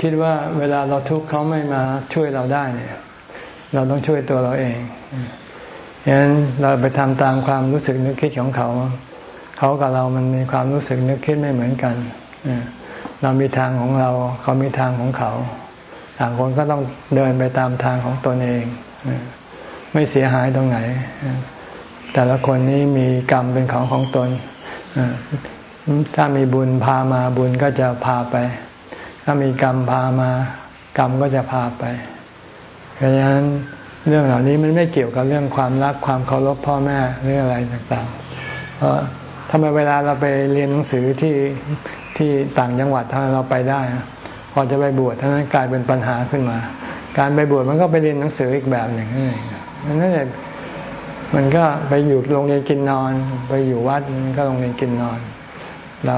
คิดว่าเวลาเราทุกข์เขาไม่มาช่วยเราได้เนี่ย เราต้องช่วยตัวเราเองฉะนั้นเราไปทำตามความรู้สึกนึกคิดของเขา เขากับเรามันมีความรู้สึกนึกคิดไม่เหมือนกันเรามีทางของเรา เขามีทางของเขา ต่างคนก็ต้องเดินไปตามทางของตนเอง ไม่เสียหายตรงไหน แต่ละคนนี้มีกรรมเป็นของของตนถ้ามีบุญพามาบุญก็จะพาไป ถ้ามีกรรมพามากรรมก็จะพาไปเพราะฉะนั้นเรื่องเหล่านี้มันไม่เกี่ยวกับเรื่องความรักความเคารพพ่อแม่หรืออะไรต่างๆเพราะทำไมเวลาเราไปเรียนหนังสือที่ที่ต่างจังหวัดทำไมเราไปได้ พอจะไปบวชทั้งนั้นกลายเป็นปัญหาขึ้นมา การไปบวชมันก็ไปเรียนหนังสืออีกแบบหนึ่งนั่นเองมันก็ไปอยู่โรงเรียนกินนอน ไปอยู่วัดมันก็โรงเรียนกินนอน เรา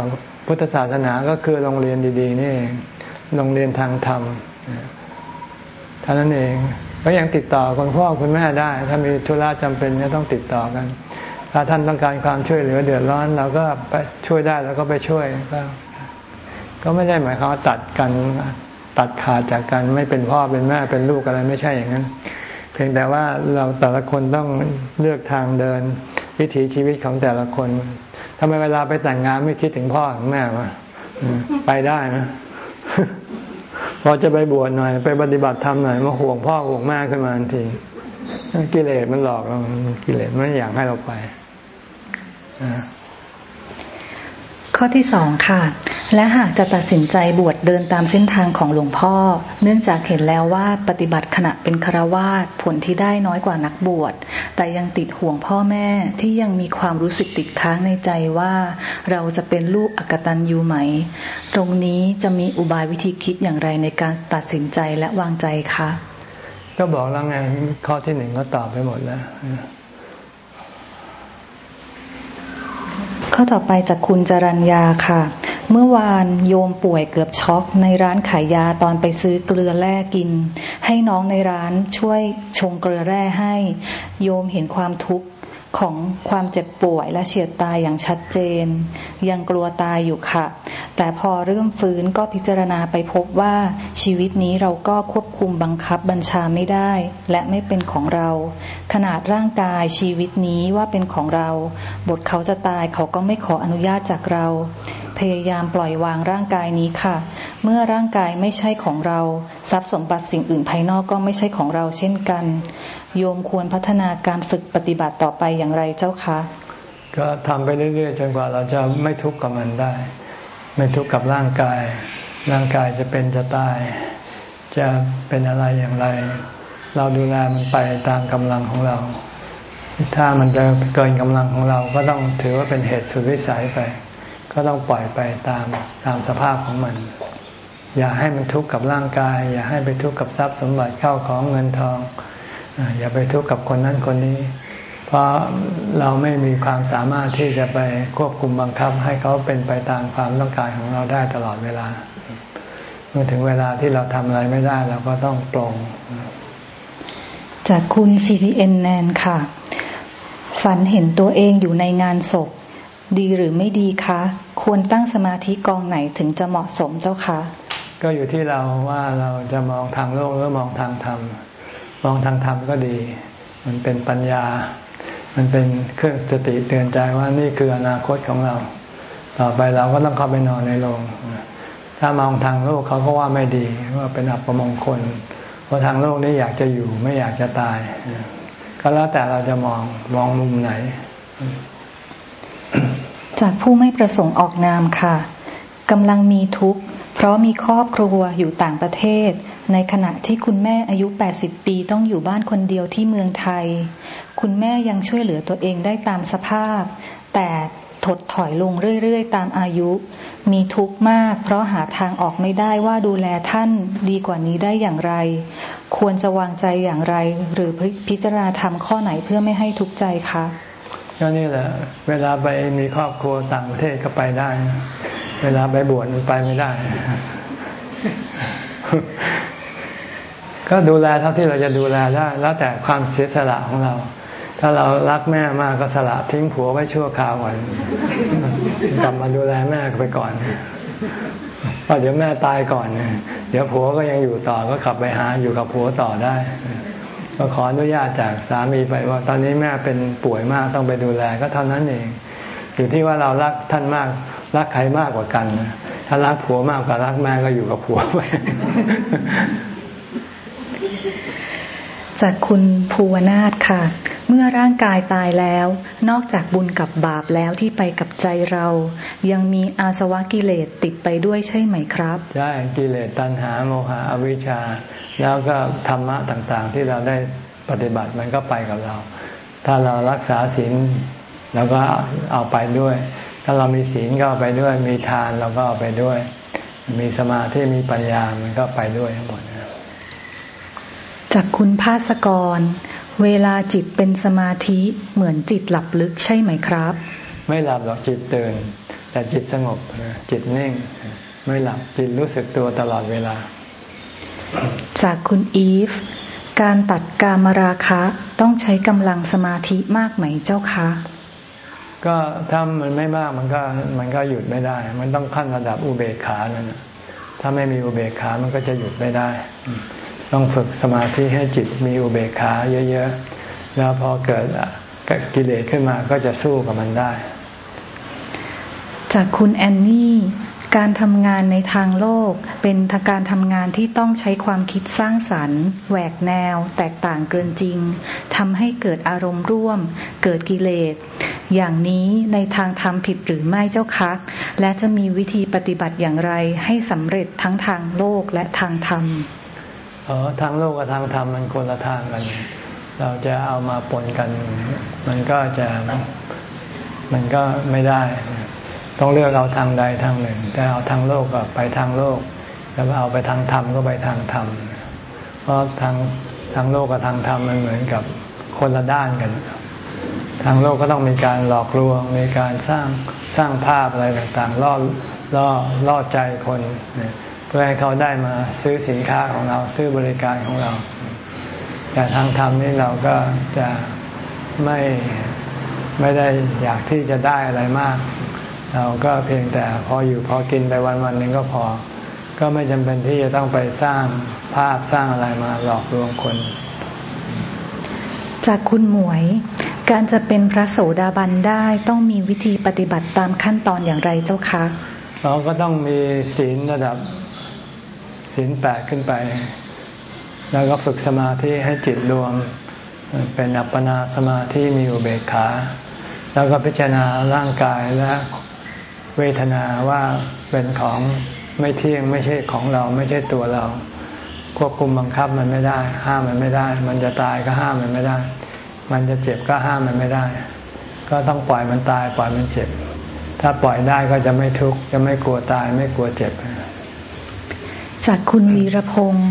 พุทธศาสนาก็คือโรงเรียนดี ๆ นี่เอง โรงเรียนทางธรรมเท่านั้นเองก็ยังติดต่อคุณพ่อคุณแม่ได้ ถ้ามีธุระจำเป็นก็ต้องติดต่อกัน ถ้าท่านต้องการความช่วยเหลือเดือดร้อนเราก็ไปช่วยได้เราก็ไปช่วยก็ก็ไม่ได้หมายความว่าตัดกันตัดขาดจากกันไม่เป็นพ่อเป็นแม่เป็นลูกอะไรไม่ใช่อย่างนั้น เพียงแต่ว่าเราแต่ละคนต้องเลือกทางเดิน วิถีชีวิตของแต่ละคนทำไมเวลาไปแต่งงานไม่คิดถึงพ่อถึงแม่วะไปได้นะ พอจะไปบวชหน่อย ไปปฏิบัติธรรมหน่อยมาห่วงพ่อห่วงแม่ขึ้นมาทันทีกิเลสมันหลอกเรากิเลสมันอยากให้เราไปข้อที่สองค่ะ และหากจะตัดสินใจบวชเดินตามเส้นทางของหลวงพ่อ เนื่องจากเห็นแล้วว่าปฏิบัติขณะเป็นคารวาสผลที่ได้น้อยกว่านักบวช แต่ยังติดห่วงพ่อแม่ที่ยังมีความรู้สึกติดค้างในใจว่า เราจะเป็นลูกอกตันยูไหม ตรงนี้จะมีอุบายวิธีคิดอย่างไรในการตัดสินใจและวางใจคะก็บอกแล้วไงข้อที่หนึ่งก็ตอบไปหมดแล้วข้อต่อไปจากคุณจรัญญาค่ะ เมื่อวานโยมป่วยเกือบช็อกในร้านขายยาตอนไปซื้อเกลือแร่กิน ให้น้องในร้านช่วยชงเกลือแร่ให้ โยมเห็นความทุกข์ของความเจ็บป่วยและเฉียดตายอย่างชัดเจน ยังกลัวตายอยู่ค่ะ แต่พอเริ่มฟื้นก็พิจารณาไปพบว่าชีวิตนี้เราก็ควบคุมบังคับบัญชาไม่ได้ และไม่เป็นของเรา ขนาดร่างกายชีวิตนี้ว่าเป็นของเรา บทเขาจะตายเขาก็ไม่ขออนุญาตจากเรา พยายามปล่อยวางร่างกายนี้ค่ะ เมื่อร่างกายไม่ใช่ของเรา ทรัพย์สมบัติสิ่งอื่นภายนอกก็ไม่ใช่ของเราเช่นกัน โยมควรพัฒนาการฝึกปฏิบัติต่อไปอย่างไรเจ้าคะ ก็ทำไปเรื่อยๆ จนกว่าเราจะไม่ทุกข์กับมันได้ ไม่ทุกข์กับร่างกาย ร่างกายจะเป็นจะตาย จะเป็นอะไรอย่างไร เราดูแลมันไปตามกำลังของเราถ้ามันจะเกินกำลังของเราก็ต้องถือว่าเป็นเหตุสุดวิสัยไป ก็ต้องปล่อยไปตามตามสภาพของมัน อย่าให้มันทุกข์กับร่างกาย อย่าให้ไปทุกข์กับทรัพย์สมบัติเข้าของเงินทอง อย่าไปทุกข์กับคนนั้นคนนี้ เพราะเราไม่มีความสามารถที่จะไปควบคุมบังคับ ให้เขาเป็นไปตามความต้องการของเราได้ตลอดเวลา เมื่อถึงเวลาที่เราทำอะไรไม่ได้เราก็ต้องปรงจากคุณ CPN แนนค่ะ ฝันเห็นตัวเองอยู่ในงานศพ ดีหรือไม่ดีคะ ควรตั้งสมาธิกองไหนถึงจะเหมาะสมเจ้าคะ ก็อยู่ที่เราว่าเราจะมองทางโลกหรือมองทางธรรม มองทางธรรมก็ดี มันเป็นปัญญา มันเป็นเครื่องสติเตือนใจว่านี่คืออนาคตของเรา ต่อไปเราก็ต้องเข้าไปนอนในโรงถ้ามองทางโลกเขาก็ว่าไม่ดีว่าเป็นอัปมงคล เพราะทางโลกนี้อยากจะอยู่ไม่อยากจะตาย ก็แล้วแต่เราจะมองมองมุมไหน จากผู้ไม่ประสงค์ออกนามค่ะกำลังมีทุกข์ เพราะมีครอบครัวอยู่ต่างประเทศ ในขณะที่คุณแม่อายุ 80 ปีต้องอยู่บ้านคนเดียวที่เมืองไทย คุณแม่ยังช่วยเหลือตัวเองได้ตามสภาพ แต่ถดถอยลงเรื่อยๆ ตามอายุ มีทุกข์มาก เพราะหาทางออกไม่ได้ว่าดูแลท่านดีกว่านี้ได้อย่างไร ควรจะวางใจอย่างไร หรือพิจารณาทำข้อไหนเพื่อไม่ให้ทุกข์ใจคะ ก็นี่แหละ เวลาไปมีครอบครัวต่างประเทศก็ไปได้ เวลาไปบวชไปไม่ได้ ก็ดูแลเท่าที่เราจะดูแลได้ แล้วแต่ความเสียสละของเรา ถ้าเรารักแม่มากก็สละทิ้งผัวไว้ชั่วคราวก่อนกลับมาดูแลแม่ไปก่อนเพราะเดี๋ยวแม่ตายก่อน เดี๋ยวผัวก็ยังอยู่ต่อก็กลับไปหาอยู่กับผัวต่อได้ ก็ขออนุญาตจากสามีไปว่า ตอนนี้แม่เป็นป่วยมากต้องไปดูแลก็เท่านั้นเอง อยู่ที่ว่าเรารักท่านมากรักใครมากกว่ากันถ้ารักผัวมากกว่ารักแม่ก็อยู่กับผัวไปจากคุณภูวนาถค่ะ เมื่อร่างกายตายแล้ว นอกจากบุญกับบาปแล้วที่ไปกับใจเรา ยังมีอาสวะกิเลสติดไปด้วยใช่ไหมครับ ใช่ กิเลสตัณหาโมหะอวิชชา แล้วก็ธรรมะต่างๆ ที่เราได้ปฏิบัติมันก็ไปกับเรา ถ้าเรารักษาศีลเราก็เอาไปด้วย ถ้าเรามีศีลก็เอาไปด้วย มีทานเราก็เอาไปด้วย มีสมาธิมีปัญญามันก็ไปด้วยทั้งหมดจากคุณภาสกร เวลาจิตเป็นสมาธิเหมือนจิตหลับลึกใช่ไหมครับ ไม่หลับหรอกจิตตื่น แต่จิตสงบจิตนิ่ง ไม่หลับจิตรู้สึกตัวตลอดเวลา จากคุณอีฟ การตัดกามราคะต้องใช้กำลังสมาธิมากไหมเจ้าคะ ก็ถ้ามันไม่มากมันก็มันก็หยุดไม่ได้ มันต้องขั้นระดับอุเบกขานั่นถ้าไม่มีอุเบกขามันก็จะหยุดไม่ได้ ต้องฝึกสมาธิให้จิตมีอุเบกขาเยอะๆ แล้วพอเกิดกิเลสขึ้นมาก็จะสู้กับมันได้ จากคุณแอนนี่ การทำงานในทางโลกเป็นการทำงานที่ต้องใช้ความคิดสร้างสรรค์ แหวกแนว แตกต่างเกินจริงทำให้เกิดอารมณ์ร่วม เกิดกิเลส อย่างนี้ในทางธรรมผิดหรือไม่เจ้าคะ และจะมีวิธีปฏิบัติอย่างไรให้สำเร็จทั้งทางโลกและทางธรรมอ๋อทางโลกกับทางธรรมมันคนละทางกัน เราจะเอามาปนกัน มันก็จะมันก็ไม่ได้ ต้องเลือกเอาทางใดทางหนึ่งแต่เอาทางโลกก็ไปทางโลกแล้วเอาไปทางธรรมก็ไปทางธรรมเพราะทางทางโลกกับทางธรรมมันเหมือนกับคนละด้านกัน ทางโลกก็ต้องมีการหลอกลวงมีการสร้างสร้างภาพอะไรต่างๆล่อล่อล่อใจคน เพื่อให้เขาได้มาซื้อสินค้าของเราซื้อบริการของเรา แต่ทางธรรมนี่เราก็จะไม่ไม่ได้อยากที่จะได้อะไรมาก เราก็เพียงแต่พออยู่พอกินไปวันวันหนึ่งก็พอ ก็ไม่จำเป็นที่จะต้องไปสร้างภาพสร้างอะไรมาหลอกลวงคน จากคุณหมวย การจะเป็นพระโสดาบันได้ต้องมีวิธีปฏิบัติตามขั้นตอนอย่างไรเจ้าคะ เราก็ต้องมีศีลระดับศีลแปดขึ้นไป แล้วก็ฝึกสมาธิให้จิตรวมเป็นอัปปนาสมาธิมีอุเบกขา แล้วก็พิจารณาร่างกายและ เวทนาว่าเป็นของไม่เที่ยงไม่ใช่ของเราไม่ใช่ตัวเรา ควบคุมบังคับมันไม่ได้ ห้ามมันไม่ได้ มันจะตายก็ห้ามมันไม่ได้ มันจะเจ็บก็ห้ามมันไม่ได้ ก็ต้องปล่อยมันตายปล่อยมันเจ็บ ถ้าปล่อยได้ก็จะไม่ทุกข์จะไม่กลัวตายไม่กลัวเจ็บ จากคุณวีรพงศ์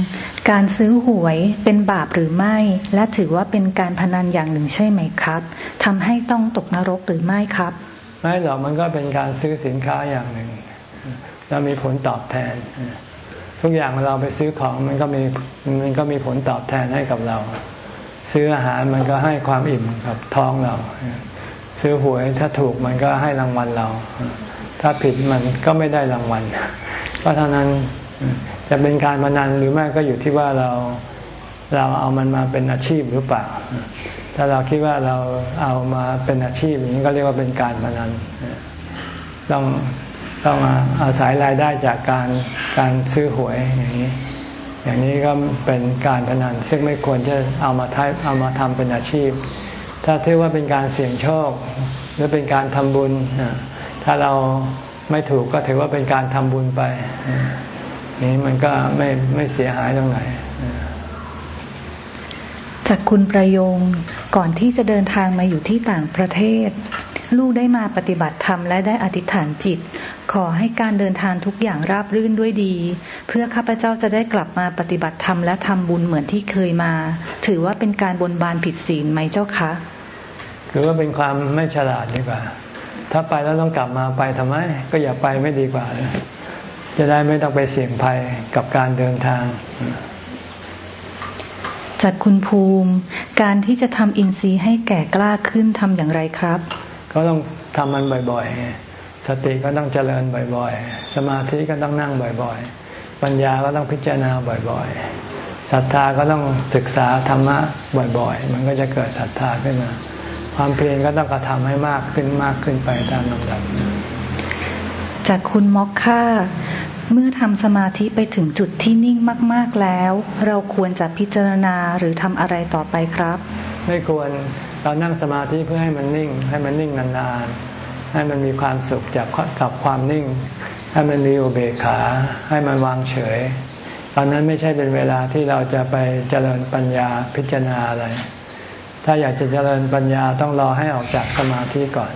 การซื้อหวยเป็นบาปหรือไม่ และถือว่าเป็นการพนันอย่างหนึ่งใช่ไหมครับทำให้ต้องตกนรกหรือไม่ครับ ไม่หรอกมันก็เป็นการซื้อสินค้าอย่างหนึ่งแล้วมีผลตอบแทน ทุกอย่างเราไปซื้อของมันก็มีมันก็มีผลตอบแทนให้กับเรา ซื้ออาหารมันก็ให้ความอิ่มกับท้องเรา ซื้อหวยถ้าถูกมันก็ให้รางวัลเรา ถ้าผิดมันก็ไม่ได้รางวัลก็เท่านั้นจะเป็นการพนันหรือไม่ก็อยู่ที่ว่าเราเราเอามันมาเป็นอาชีพหรือเปล่า ถ้าเราคิดว่าเราเอามาเป็นอาชีพอย่างนี้ก็เรียกว่าเป็นการพนันต้องต้องอาศัยรายได้จากการการซื้อหวยอย่างนี้ อย่างนี้ก็เป็นการพนันซึ่งไม่ควรจะเอามาทเอามาทำเป็นอาชีพ ถ้าถือว่าเป็นการเสี่ยงโชค หรือเป็นการทำบุญ ถ้าเราไม่ถูกก็ถือว่าเป็นการทำบุญไปนี้มันก็ไม่ไม่เสียหายตรงไหน จากคุณประโยงก่อนที่จะเดินทางมาอยู่ที่ต่างประเทศ ลูกได้มาปฏิบัติธรรมและได้อธิษฐานจิต ขอให้การเดินทางทุกอย่างราบรื่นด้วยดี เพื่อข้าพเจ้าจะได้กลับมาปฏิบัติธรรมและทำบุญเหมือนที่เคยมา ถือว่าเป็นการบนบานผิดศีลไหมเจ้าคะคือว่าเป็นความไม่ฉลาดดีกว่า ถ้าไปแล้วต้องกลับมาไปทำไม ก็อย่าไปไม่ดีกว่า จะได้ไม่ต้องไปเสี่ยงภัยกับการเดินทาง จากคุณภูมิ การที่จะทำอินทรีย์ให้แก่กล้าขึ้นทำอย่างไรครับ ก็ต้องทำมันบ่อยๆ สติก็ต้องเจริญบ่อยๆ สมาธิก็ต้องนั่งบ่อยๆ ปัญญาก็ต้องพิจารณาบ่อยๆ ศรัทธาก็ต้องศึกษาธรรมะบ่อยๆ มันก็จะเกิดศรัทธาขึ้นมา ความเพียรก็ต้องกระทำให้มากขึ้นมากขึ้นไปตามลำดับจากคุณมอกค่า เมื่อทำสมาธิไปถึงจุดที่นิ่งมาก ๆแล้ว เราควรจะพิจารณาหรือทำอะไรต่อไปครับ ไม่ควรเรานั่งสมาธิเพื่อให้มันนิ่ง ให้มันนิ่งนานๆให้มันมีความสุขจากกับความนิ่ง ให้มันมีอุเบกขา ให้มันวางเฉย ตอนนั้นไม่ใช่เป็นเวลาที่เราจะไปเจริญปัญญาพิจารณาอะไร ถ้าอยากจะเจริญปัญญาต้องรอให้ออกจากสมาธิก่อน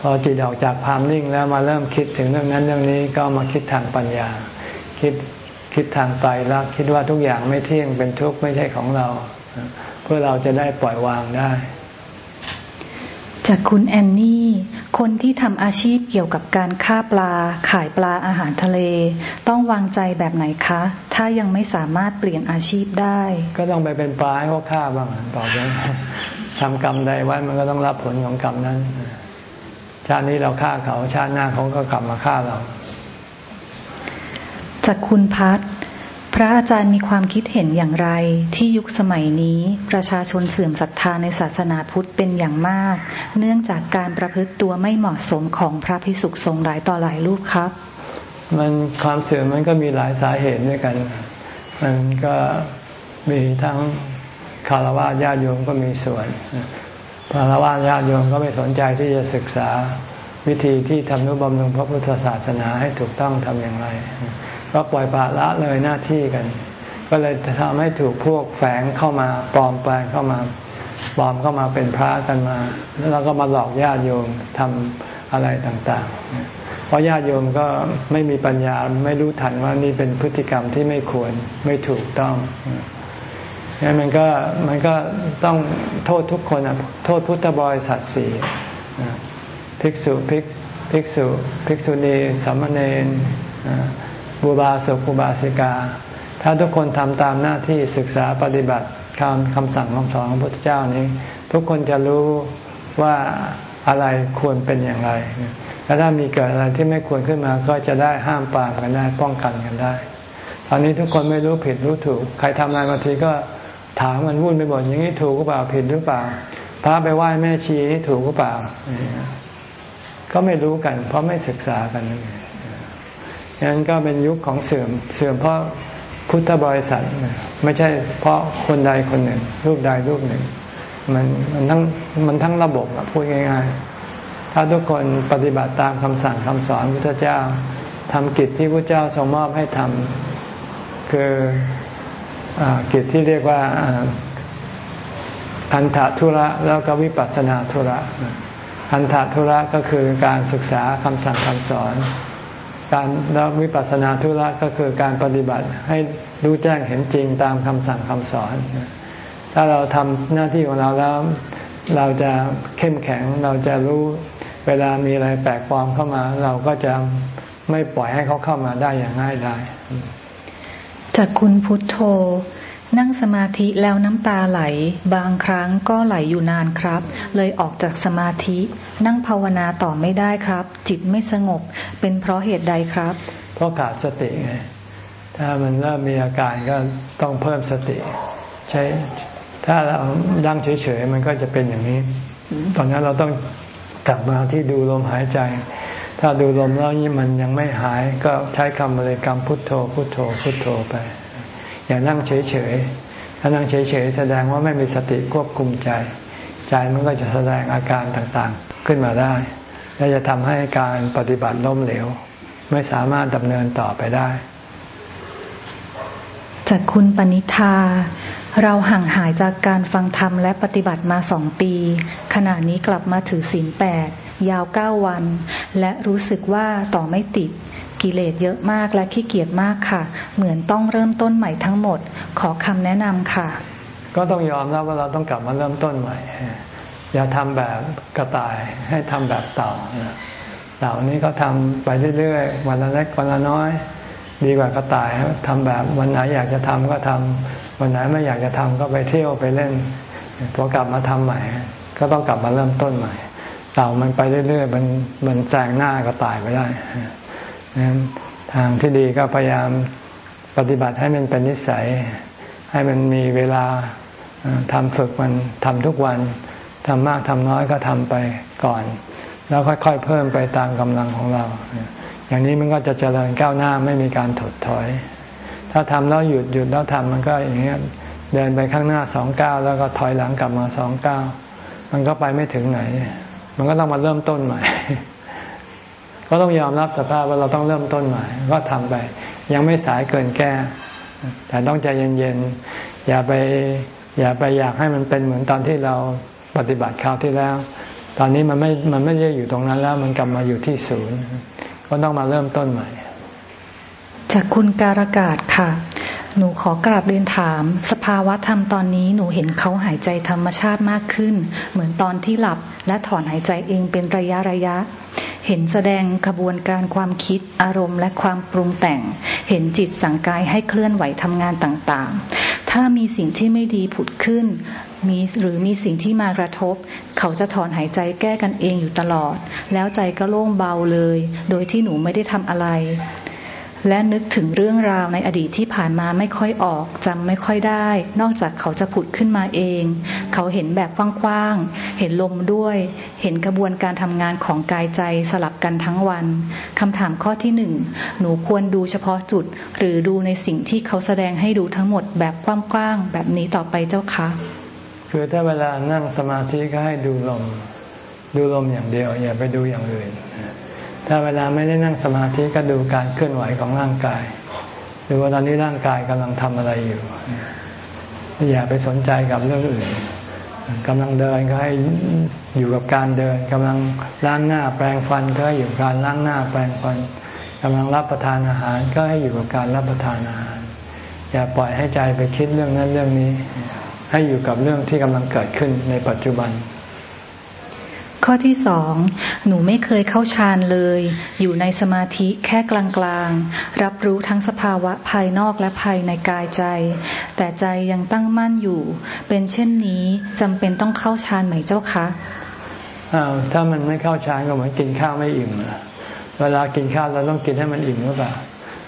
พอจิตออกจากความนิ่งแล้วมาเริ่มคิดถึงเรื่องนั้นเรื่องนี้ก็มาคิดทางปัญญา คิดคิดทางไตรลักษณ์คิดว่าทุกอย่างไม่เที่ยงเป็นทุกข์ไม่ใช่ของเรา เพื่อเราจะได้ปล่อยวางได้ จากคุณแอนนี่คนที่ทำอาชีพเกี่ยวกับการฆ่าปลา ขายปลาอาหารทะเล ต้องวางใจแบบไหนคะ ถ้ายังไม่สามารถเปลี่ยนอาชีพได้ ก็ต้องไปเป็นปลาให้เขาฆ่าบ้างต่อไปทำกรรมใดไว้มันก็ต้องรับผลของกรรมนั้น ชาตินี้เราฆ่าเขาชาติหน้าเขาก็กลับมาฆ่าเรา จากคุณพัฒพระอาจารย์มีความคิดเห็นอย่างไรที่ยุคสมัยนี้ประชาชนเสื่อมศรัทธาในศาสนาพุทธเป็นอย่างมาก เนื่องจากการประพฤติตัวไม่เหมาะสมของพระพิสุขสงฆ์หลายต่อหลายรูปครับ มันความเสื่อมมันก็มีหลายสาเหตุด้วยกัน มันก็มีทั้งคารวะญาติโยมก็มีส่วน พระละวาญาติโยมก็ไม่สนใจที่จะศึกษาวิธีที่ทำนุบำรุงพระพุทธศาสนาให้ถูกต้องทำอย่างไร ก็ปล่อยปละละเลยหน้าที่กัน ก็เลยทำให้ถูกพวกแฝงเข้ามาปลอมแปลงเข้ามาปลอมเข้ามาเป็นพระกันมา แล้วก็มาหลอกญาติโยมทำอะไรต่างๆ เพราะญาติโยมก็ไม่มีปัญญาไม่รู้ทันว่านี่เป็นพฤติกรรมที่ไม่ควรไม่ถูกต้อง งั้นมันก็มันก็ต้องโทษทุกคนอะโทษพุทธบริษัทสี่ภิกษุภิกภิกษุภิกษุณีสามมเณรบุบาสุบุบาสิกา ถ้าทุกคนทำตามหน้าที่ศึกษาปฏิบัติคำคำสั่งคำสอนของพระพุทธเจ้านี้ ทุกคนจะรู้ว่าอะไรควรเป็นอย่างไรแล้วถ้ามีเกิดอะไรที่ไม่ควรขึ้นมาก็จะได้ห้ามปรามกันได้ป้องกันกันได้ ตอนนี้ทุกคนไม่รู้ผิดรู้ถูก ใครทำอะไรบางทีก็ ถามมันวุ่นไปหมดอย่างนี้ถูกหรือเปล่าผิดหรือเปล่าพระไปไหว้แม่ชีถูกหรือเปล่า ก็ไม่รู้กัน เพราะไม่ศึกษากันนั่นงั้นก็เป็นยุคของเสื่อมเสื่อมเพราะพุทธบริษัทไม่ใช่เพราะคนใดคนหนึ่ง รูปใดรูปหนึ่ง มันมันทั้งมันทั้งระบบพูดง่าย ๆ ถ้าทุกคนปฏิบัติตามคำสั่งคำสอนพุทธเจ้าทำกิจที่พระเจ้าทรงมอบให้ทำคือ กิจที่เรียกว่าอันถธุระแล้วก็วิปัสสนาธุระอันถธุระก็คือการศึกษาคำสั่งคำสอน การแล้ววิปัสสนาธุระก็คือการปฏิบัติให้รู้แจ้งเห็นจริงตามคำสั่งคำสอน ถ้าเราทำหน้าที่ของเราแล้วเราจะเข้มแข็งเราจะรู้เวลามีอะไรแปลกปลอมเข้ามา เราก็จะไม่ปล่อยให้เขาเข้ามาได้อย่างง่ายดาย จากคุณพุทโธ นั่งสมาธิแล้วน้ำตาไหล บางครั้งก็ไหลอยู่นานครับ เลยออกจากสมาธิ นั่งภาวนาต่อไม่ได้ครับ จิตไม่สงบ เป็นเพราะเหตุใดครับ เพราะขาดสติไงถ้ามันเริ่มมีอาการก็ต้องเพิ่มสติ ใช้ ถ้าเราดั้งเฉยๆมันก็จะเป็นอย่างนี้ ตอนนั้นเราต้องกลับมาที่ดูลมหายใจ ถ้าดูลมแล้วมันยังไม่หายก็ใช้คำบริกรรมพุทโธ พุทโธ พุทโธไป อย่านั่งเฉยๆถ้านั่งเฉยๆแสดงว่าไม่มีสติควบคุมใจ ใจมันก็จะแสดงอาการต่างๆขึ้นมาได้ และจะทำให้การปฏิบัติล้มเหลว ไม่สามารถดำเนินต่อไปได้ จากคุณปณิธาเราห่างหายจากการฟังธรรมและปฏิบัติมาสองปี ขณะนี้กลับมาถือศีลแปด ยาวเก้าวัน และรู้สึกว่าต่อไม่ติด กิเลสเยอะมากและขี้เกียจมากค่ะ เหมือนต้องเริ่มต้นใหม่ทั้งหมด ขอคำแนะนำค่ะ ก็ต้องยอมรับว่าเราต้องกลับมาเริ่มต้นใหม่ อย่าทำแบบกระต่ายให้ทำแบบเต่าเต่านี้ก็ทำไปเรื่อยๆวันละเล็กวันละน้อย ดีกว่ากระต่ายทำแบบวันไหนอยากจะทำก็ทำวันไหนไม่อยากจะทำก็ไปเที่ยวไปเล่นพอกลับมาทำใหม่ ก็ต้องกลับมาเริ่มต้นใหม่ เต่ามันไปเรื่อยๆมันมันแซงหน้ากระต่ายไปได้นั้นทางที่ดีก็พยายามปฏิบัติให้มันเป็นนิสัย ให้มันมีเวลาทำฝึกมันทำทุกวันทำมากทำน้อยก็ทำไปก่อน แล้วค่อยๆเพิ่มไปตามกำลังของเรา อย่างนี้มันก็จะเจริญก้าวหน้าไม่มีการถดถอย ถ้าทำแล้วหยุดหยุดแล้วทำมันก็อย่างเงี้ยเดินไปข้างหน้าสองก้าวแล้วก็ถอยหลังกลับมาสองก้าวมันก็ไปไม่ถึงไหน มันก็ต้องมาเริ่มต้นใหม่ ก็ต้องยอมรับสภาพว่าเราต้องเริ่มต้นใหม่ ก็ทำไป ยังไม่สายเกินแก้ แต่ต้องใจเย็นๆ อย่าไป อย่าไปอยากให้มันเป็นเหมือนตอนที่เราปฏิบัติคราวที่แล้ว ตอนนี้มันไม่ มันไม่ได้อยู่ตรงนั้นแล้ว มันกลับมาอยู่ที่ศูนย์ ก็ต้องมาเริ่มต้นใหม่ จากคุณการากาศค่ะ หนูขอกราบเรียนถาม สภาวะธรรมตอนนี้หนูเห็นเขาหายใจธรรมชาติมากขึ้น เหมือนตอนที่หลับและถอนหายใจเองเป็นระยะระยะ เห็นแสดงขบวนการความคิดอารมณ์และความปรุงแต่ง เห็นจิตสั่งกายให้เคลื่อนไหวทำงานต่างๆ ถ้ามีสิ่งที่ไม่ดีผุดขึ้น มีหรือมีสิ่งที่มากระทบ เขาจะถอนหายใจแก้กันเองอยู่ตลอด แล้วใจก็โล่งเบาเลย โดยที่หนูไม่ได้ทำอะไร และนึกถึงเรื่องราวในอดีตที่ผ่านมาไม่ค่อยออกจำไม่ค่อยได้ นอกจากเขาจะผุดขึ้นมาเอง เขาเห็นแบบกว้างๆ เห็นลมด้วย เห็นกระบวนการทำงานของกายใจสลับกันทั้งวันคำถามข้อที่หนึ่งหนูควรดูเฉพาะจุด หรือดูในสิ่งที่เขาแสดงให้ดูทั้งหมดแบบกว้างๆ แบบนี้ต่อไปเจ้าคะ คือถ้าเวลานั่งสมาธิก็ให้ดูลม ดูลมอย่างเดียว อย่าไปดูอย่างอื่น ถ้าเวลาไม่ได้นั่งสมาธิก็ดูการเคลื่อนไหวของร่างกายดูว่าตอนนี้ร่างกายกำลังทำอะไรอยู่อย่าไปสนใจกับเรื่องอื่นกำลังเดินก็ให้อยู่กับการเดินกำลังล้างหน้าแปรงฟันก็ให้อยู่การล้างหน้าแปรงฟันกำลังรับประทานอาหารก็ให้อยู่กับการรับประทานอาหาร อย่าปล่อยให้ใจไปคิดเรื่องนั้นเรื่องนี้ ให้อยู่กับเรื่องที่กำลังเกิดขึ้นในปัจจุบัน ข้อที่สอง หนูไม่เคยเข้าฌานเลย อยู่ในสมาธิแค่กลางๆ รับรู้ทั้งสภาวะภายนอกและภายในกายใจ แต่ใจยังตั้งมั่นอยู่ เป็นเช่นนี้จำเป็นต้องเข้าฌานไหมเจ้าคะอ้าวถ้ามันไม่เข้าฌานก็เหมือนกินข้าวไม่อิ่มเวลากินข้าวเราต้องกินให้มันอิ่มหรือเปล่า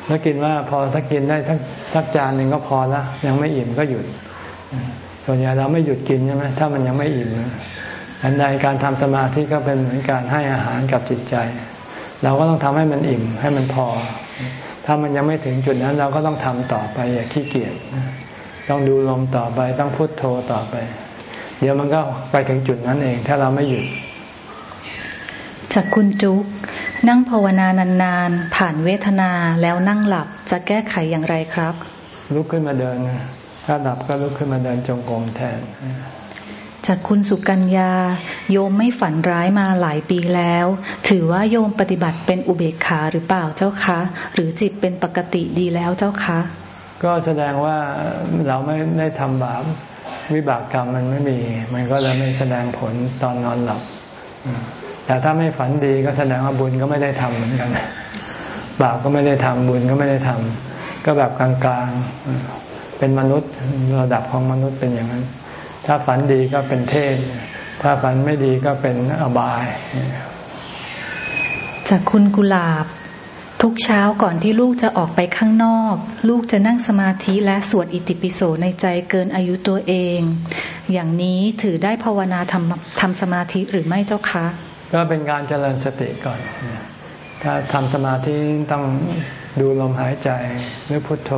แล้วกินว่าพอถ้ากินได้ทักทักจานหนึ่งก็พอละยังไม่อิ่มก็หยุดส่วนใหญ่เราไม่หยุดกินใช่ไหมถ้ามันยังไม่อิ่ม อันใดการทำสมาธิก็เป็นเหมือนการให้อาหารกับจิตใจ เราก็ต้องทำให้มันอิ่มให้มันพอ ถ้ามันยังไม่ถึงจุดนั้นเราก็ต้องทำต่อไปอย่าขี้เกียจต้องดูลมต่อไปต้องพุโทโธต่อไป เดี๋ยวมันก็ไปถึงจุดนั้นเอง ถ้าเราไม่หยุดจากคุณจุกนั่งภาวนานานๆ ผ่านเวทนาแล้วนั่งหลับจะแก้ไขอย่างไรครับ ลุกขึ้นมาเดินถ้าหลับก็ลุกขึ้นมาเดินจงกรมแทน จากคุณสุกัญญา โยมไม่ฝันร้ายมาหลายปีแล้ว ถือว่าโยมปฏิบัติเป็นอุเบกขาหรือเปล่าเจ้าคะ หรือจิตเป็นปกติดีแล้วเจ้าคะ ก็แสดงว่าเราไม่ได้ทำบาปวิบากกรรมมันไม่มี มันก็เลยไม่แสดงผลตอนนอนหลับแต่ถ้าไม่ฝันดีก็แสดงว่าบุญก็ไม่ได้ทำเหมือนกันบาปก็ไม่ได้ทำบุญก็ไม่ได้ทำก็แบบกลางๆเป็นมนุษย์ระดับของมนุษย์เป็นอย่างนั้น ถ้าฝันดีก็เป็นเทพถ้าฝันไม่ดีก็เป็นอบาย จากคุณกุลาบ ทุกเช้าก่อนที่ลูกจะออกไปข้างนอก ลูกจะนั่งสมาธิและสวดอิติปิโสในใจเกินอายุตัวเอง อย่างนี้ถือได้ภาวนาทำทำสมาธิหรือไม่เจ้าคะ ก็เป็นการเจริญสติก่อน ถ้าทำสมาธิต้องดูลมหายใจหรือพุทโธ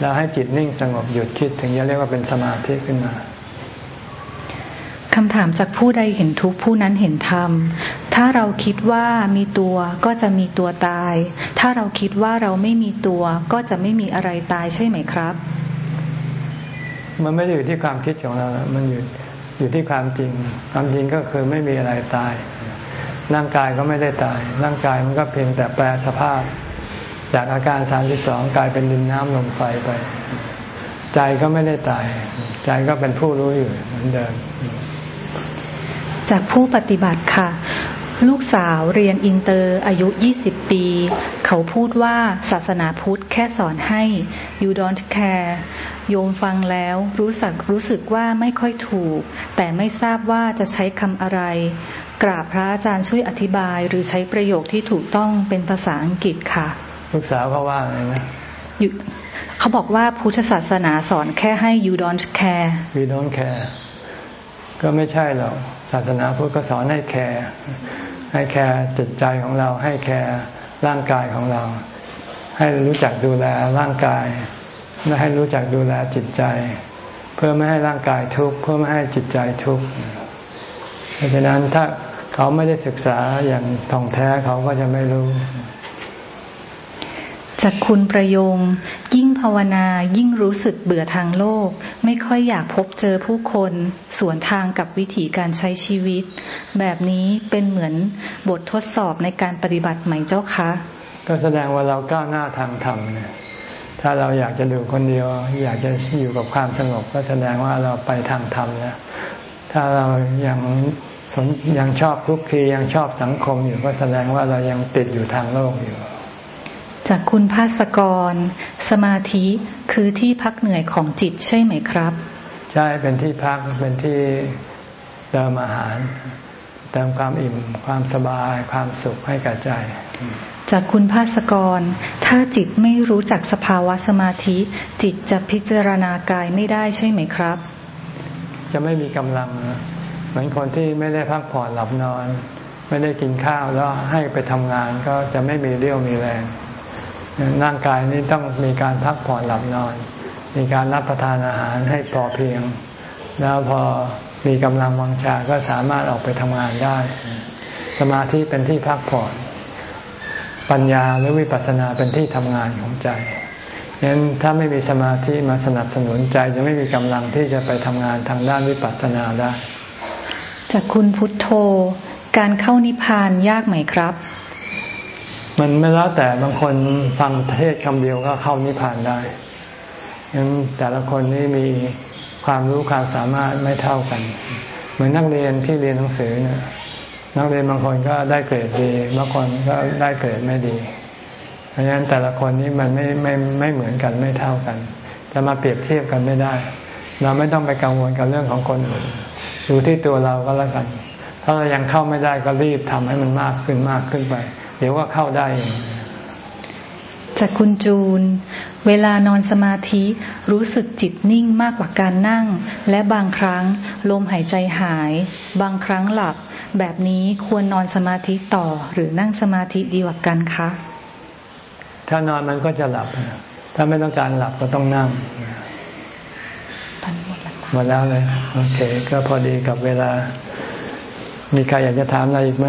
แล้วให้จิตนิ่งสงบหยุดคิดถึงจะเรียกว่าเป็นสมาธิขึ้นมา คำถามจากผู้ใดเห็นทุกผู้นั้นเห็นธรรม ถ้าเราคิดว่ามีตัวก็จะมีตัวตาย ถ้าเราคิดว่าเราไม่มีตัวก็จะไม่มีอะไรตายใช่ไหมครับ มันไม่ได้อยู่ที่ความคิดของเรา มันอยู่อยู่ที่ความจริง ความจริงก็คือไม่มีอะไรตาย ร่างกายก็ไม่ได้ตาย ร่างกายมันก็เพียงแต่แปรสภาพ จากอาการสามสิบสองกลายเป็นดินน้ำลมไฟไป ใจก็ไม่ได้ตาย ใจก็เป็นผู้รู้อยู่เหมือนเดิม จากผู้ปฏิบัติค่ะ ลูกสาวเรียนอินเตอร์อายุ 20 ปี เขาพูดว่าศาสนาพุทธแค่สอนให้ you don't care โยมฟังแล้วรู้สึกรู้สึกว่าไม่ค่อยถูก แต่ไม่ทราบว่าจะใช้คำอะไร กราบพระอาจารย์ช่วยอธิบายหรือใช้ประโยคที่ถูกต้องเป็นภาษาอังกฤษค่ะ ลูกสาวเขาว่าไงนะเขาบอกว่าพุทธศาสนาสอนแค่ให้ you don't care we don't care ก็ไม่ใช่หรอกศาสนาพุทธก็สอนให้แคร์ให้แคร์จิตใจของเรา ให้แคร์ร่างกายของเรา ให้รู้จักดูแลร่างกายและให้รู้จักดูแลจิตใจ เพื่อไม่ให้ร่างกายทุกข์เพื่อไม่ให้จิตใจทุกข์เพราะฉะนั้นถ้าเขาไม่ได้ศึกษาอย่างท่องแท้เขาก็จะไม่รู้จากคุณประยงยิ่ง ภาวนายิ่งรู้สึกเบื่อทางโลก ไม่ค่อยอยากพบเจอผู้คนสวนทางกับวิถีการใช้ชีวิต แบบนี้เป็นเหมือนบททดสอบในการปฏิบัติใหม่เจ้าคะ ก็แสดงว่าเราก้าวหน้าทางธรรมเนี่ยถ้าเราอยากจะดูคนเดียว อยากจะอยู่กับความสงบก็แสดงว่าเราไปทางธรรมแล้วถ้าเรายังยังชอบคลุกคลียังชอบสังคมอยู่ก็แสดงว่าเรายังติดอยู่ทางโลกอยู่ จากคุณภาสกร สมาธิคือที่พักเหนื่อยของจิตใช่ไหมครับ ใช่เป็นที่พักเป็นที่เติมอาหารเติมความอิ่มความสบายความสุขให้กับใจ จากคุณภาสกร ถ้าจิตไม่รู้จักสภาวะสมาธิ จิตจะพิจารณากายไม่ได้ใช่ไหมครับ จะไม่มีกำลัง เหมือนคนที่ไม่ได้พักผ่อนหลับนอน ไม่ได้กินข้าวแล้วให้ไปทำงานก็จะไม่มีเรี่ยวมีแรง ร่างกายนี้ต้องมีการพักผ่อนหลับนอน มีการรับประทานอาหารให้พอเพียง แล้วพอมีกำลังวังชาก็สามารถออกไปทำงานได้ สมาธิเป็นที่พักผ่อน ปัญญาหรือวิปัสสนาเป็นที่ทำงานของใจฉะนั้นถ้าไม่มีสมาธิมาสนับสนุนใจจะไม่มีกำลังที่จะไปทำงานทางด้านวิปัสสนาได้ จากคุณพุทโธ การเข้านิพพานยากไหมครับ มันไม่แล้วแต่บางคนฟังเทศคำเดียวก็เข้านิพพานได้ยังแต่ละคนนี่มีความรู้ความสามารถไม่เท่ากัน เหมือนนักเรียนที่เรียนหนังสือเนี่ยนักเรียนบางคนก็ได้เกรดดีบางคนก็ได้เกรดไม่ดีเพราะฉะนั้นแต่ละคนนี้มันไม่ไม่ไม่เหมือนกันไม่เท่ากัน จะมาเปรียบเทียบกันไม่ได้ เราไม่ต้องไปกังวลกับเรื่องของคนอื่นดูที่ตัวเราก็แล้วกัน ถ้าเรายังเข้าไม่ได้ก็รีบทำให้มันมากขึ้นมากขึ้นไป ดี๋ยวก็เข้าได้เองจากคุณจูน เวลานอนสมาธิรู้สึกจิตนิ่งมากกว่าการนั่ง และบางครั้งลมหายใจหาย บางครั้งหลับ แบบนี้ควรนอนสมาธิต่อหรือนั่งสมาธิดีกว่ากันคะ ถ้านอนมันก็จะหลับ ถ้าไม่ต้องการหลับก็ต้องนั่งหมดแล้วเลยโอเค ก็พอดีกับเวลา มีใครอยากจะถามอะไรอีกไหม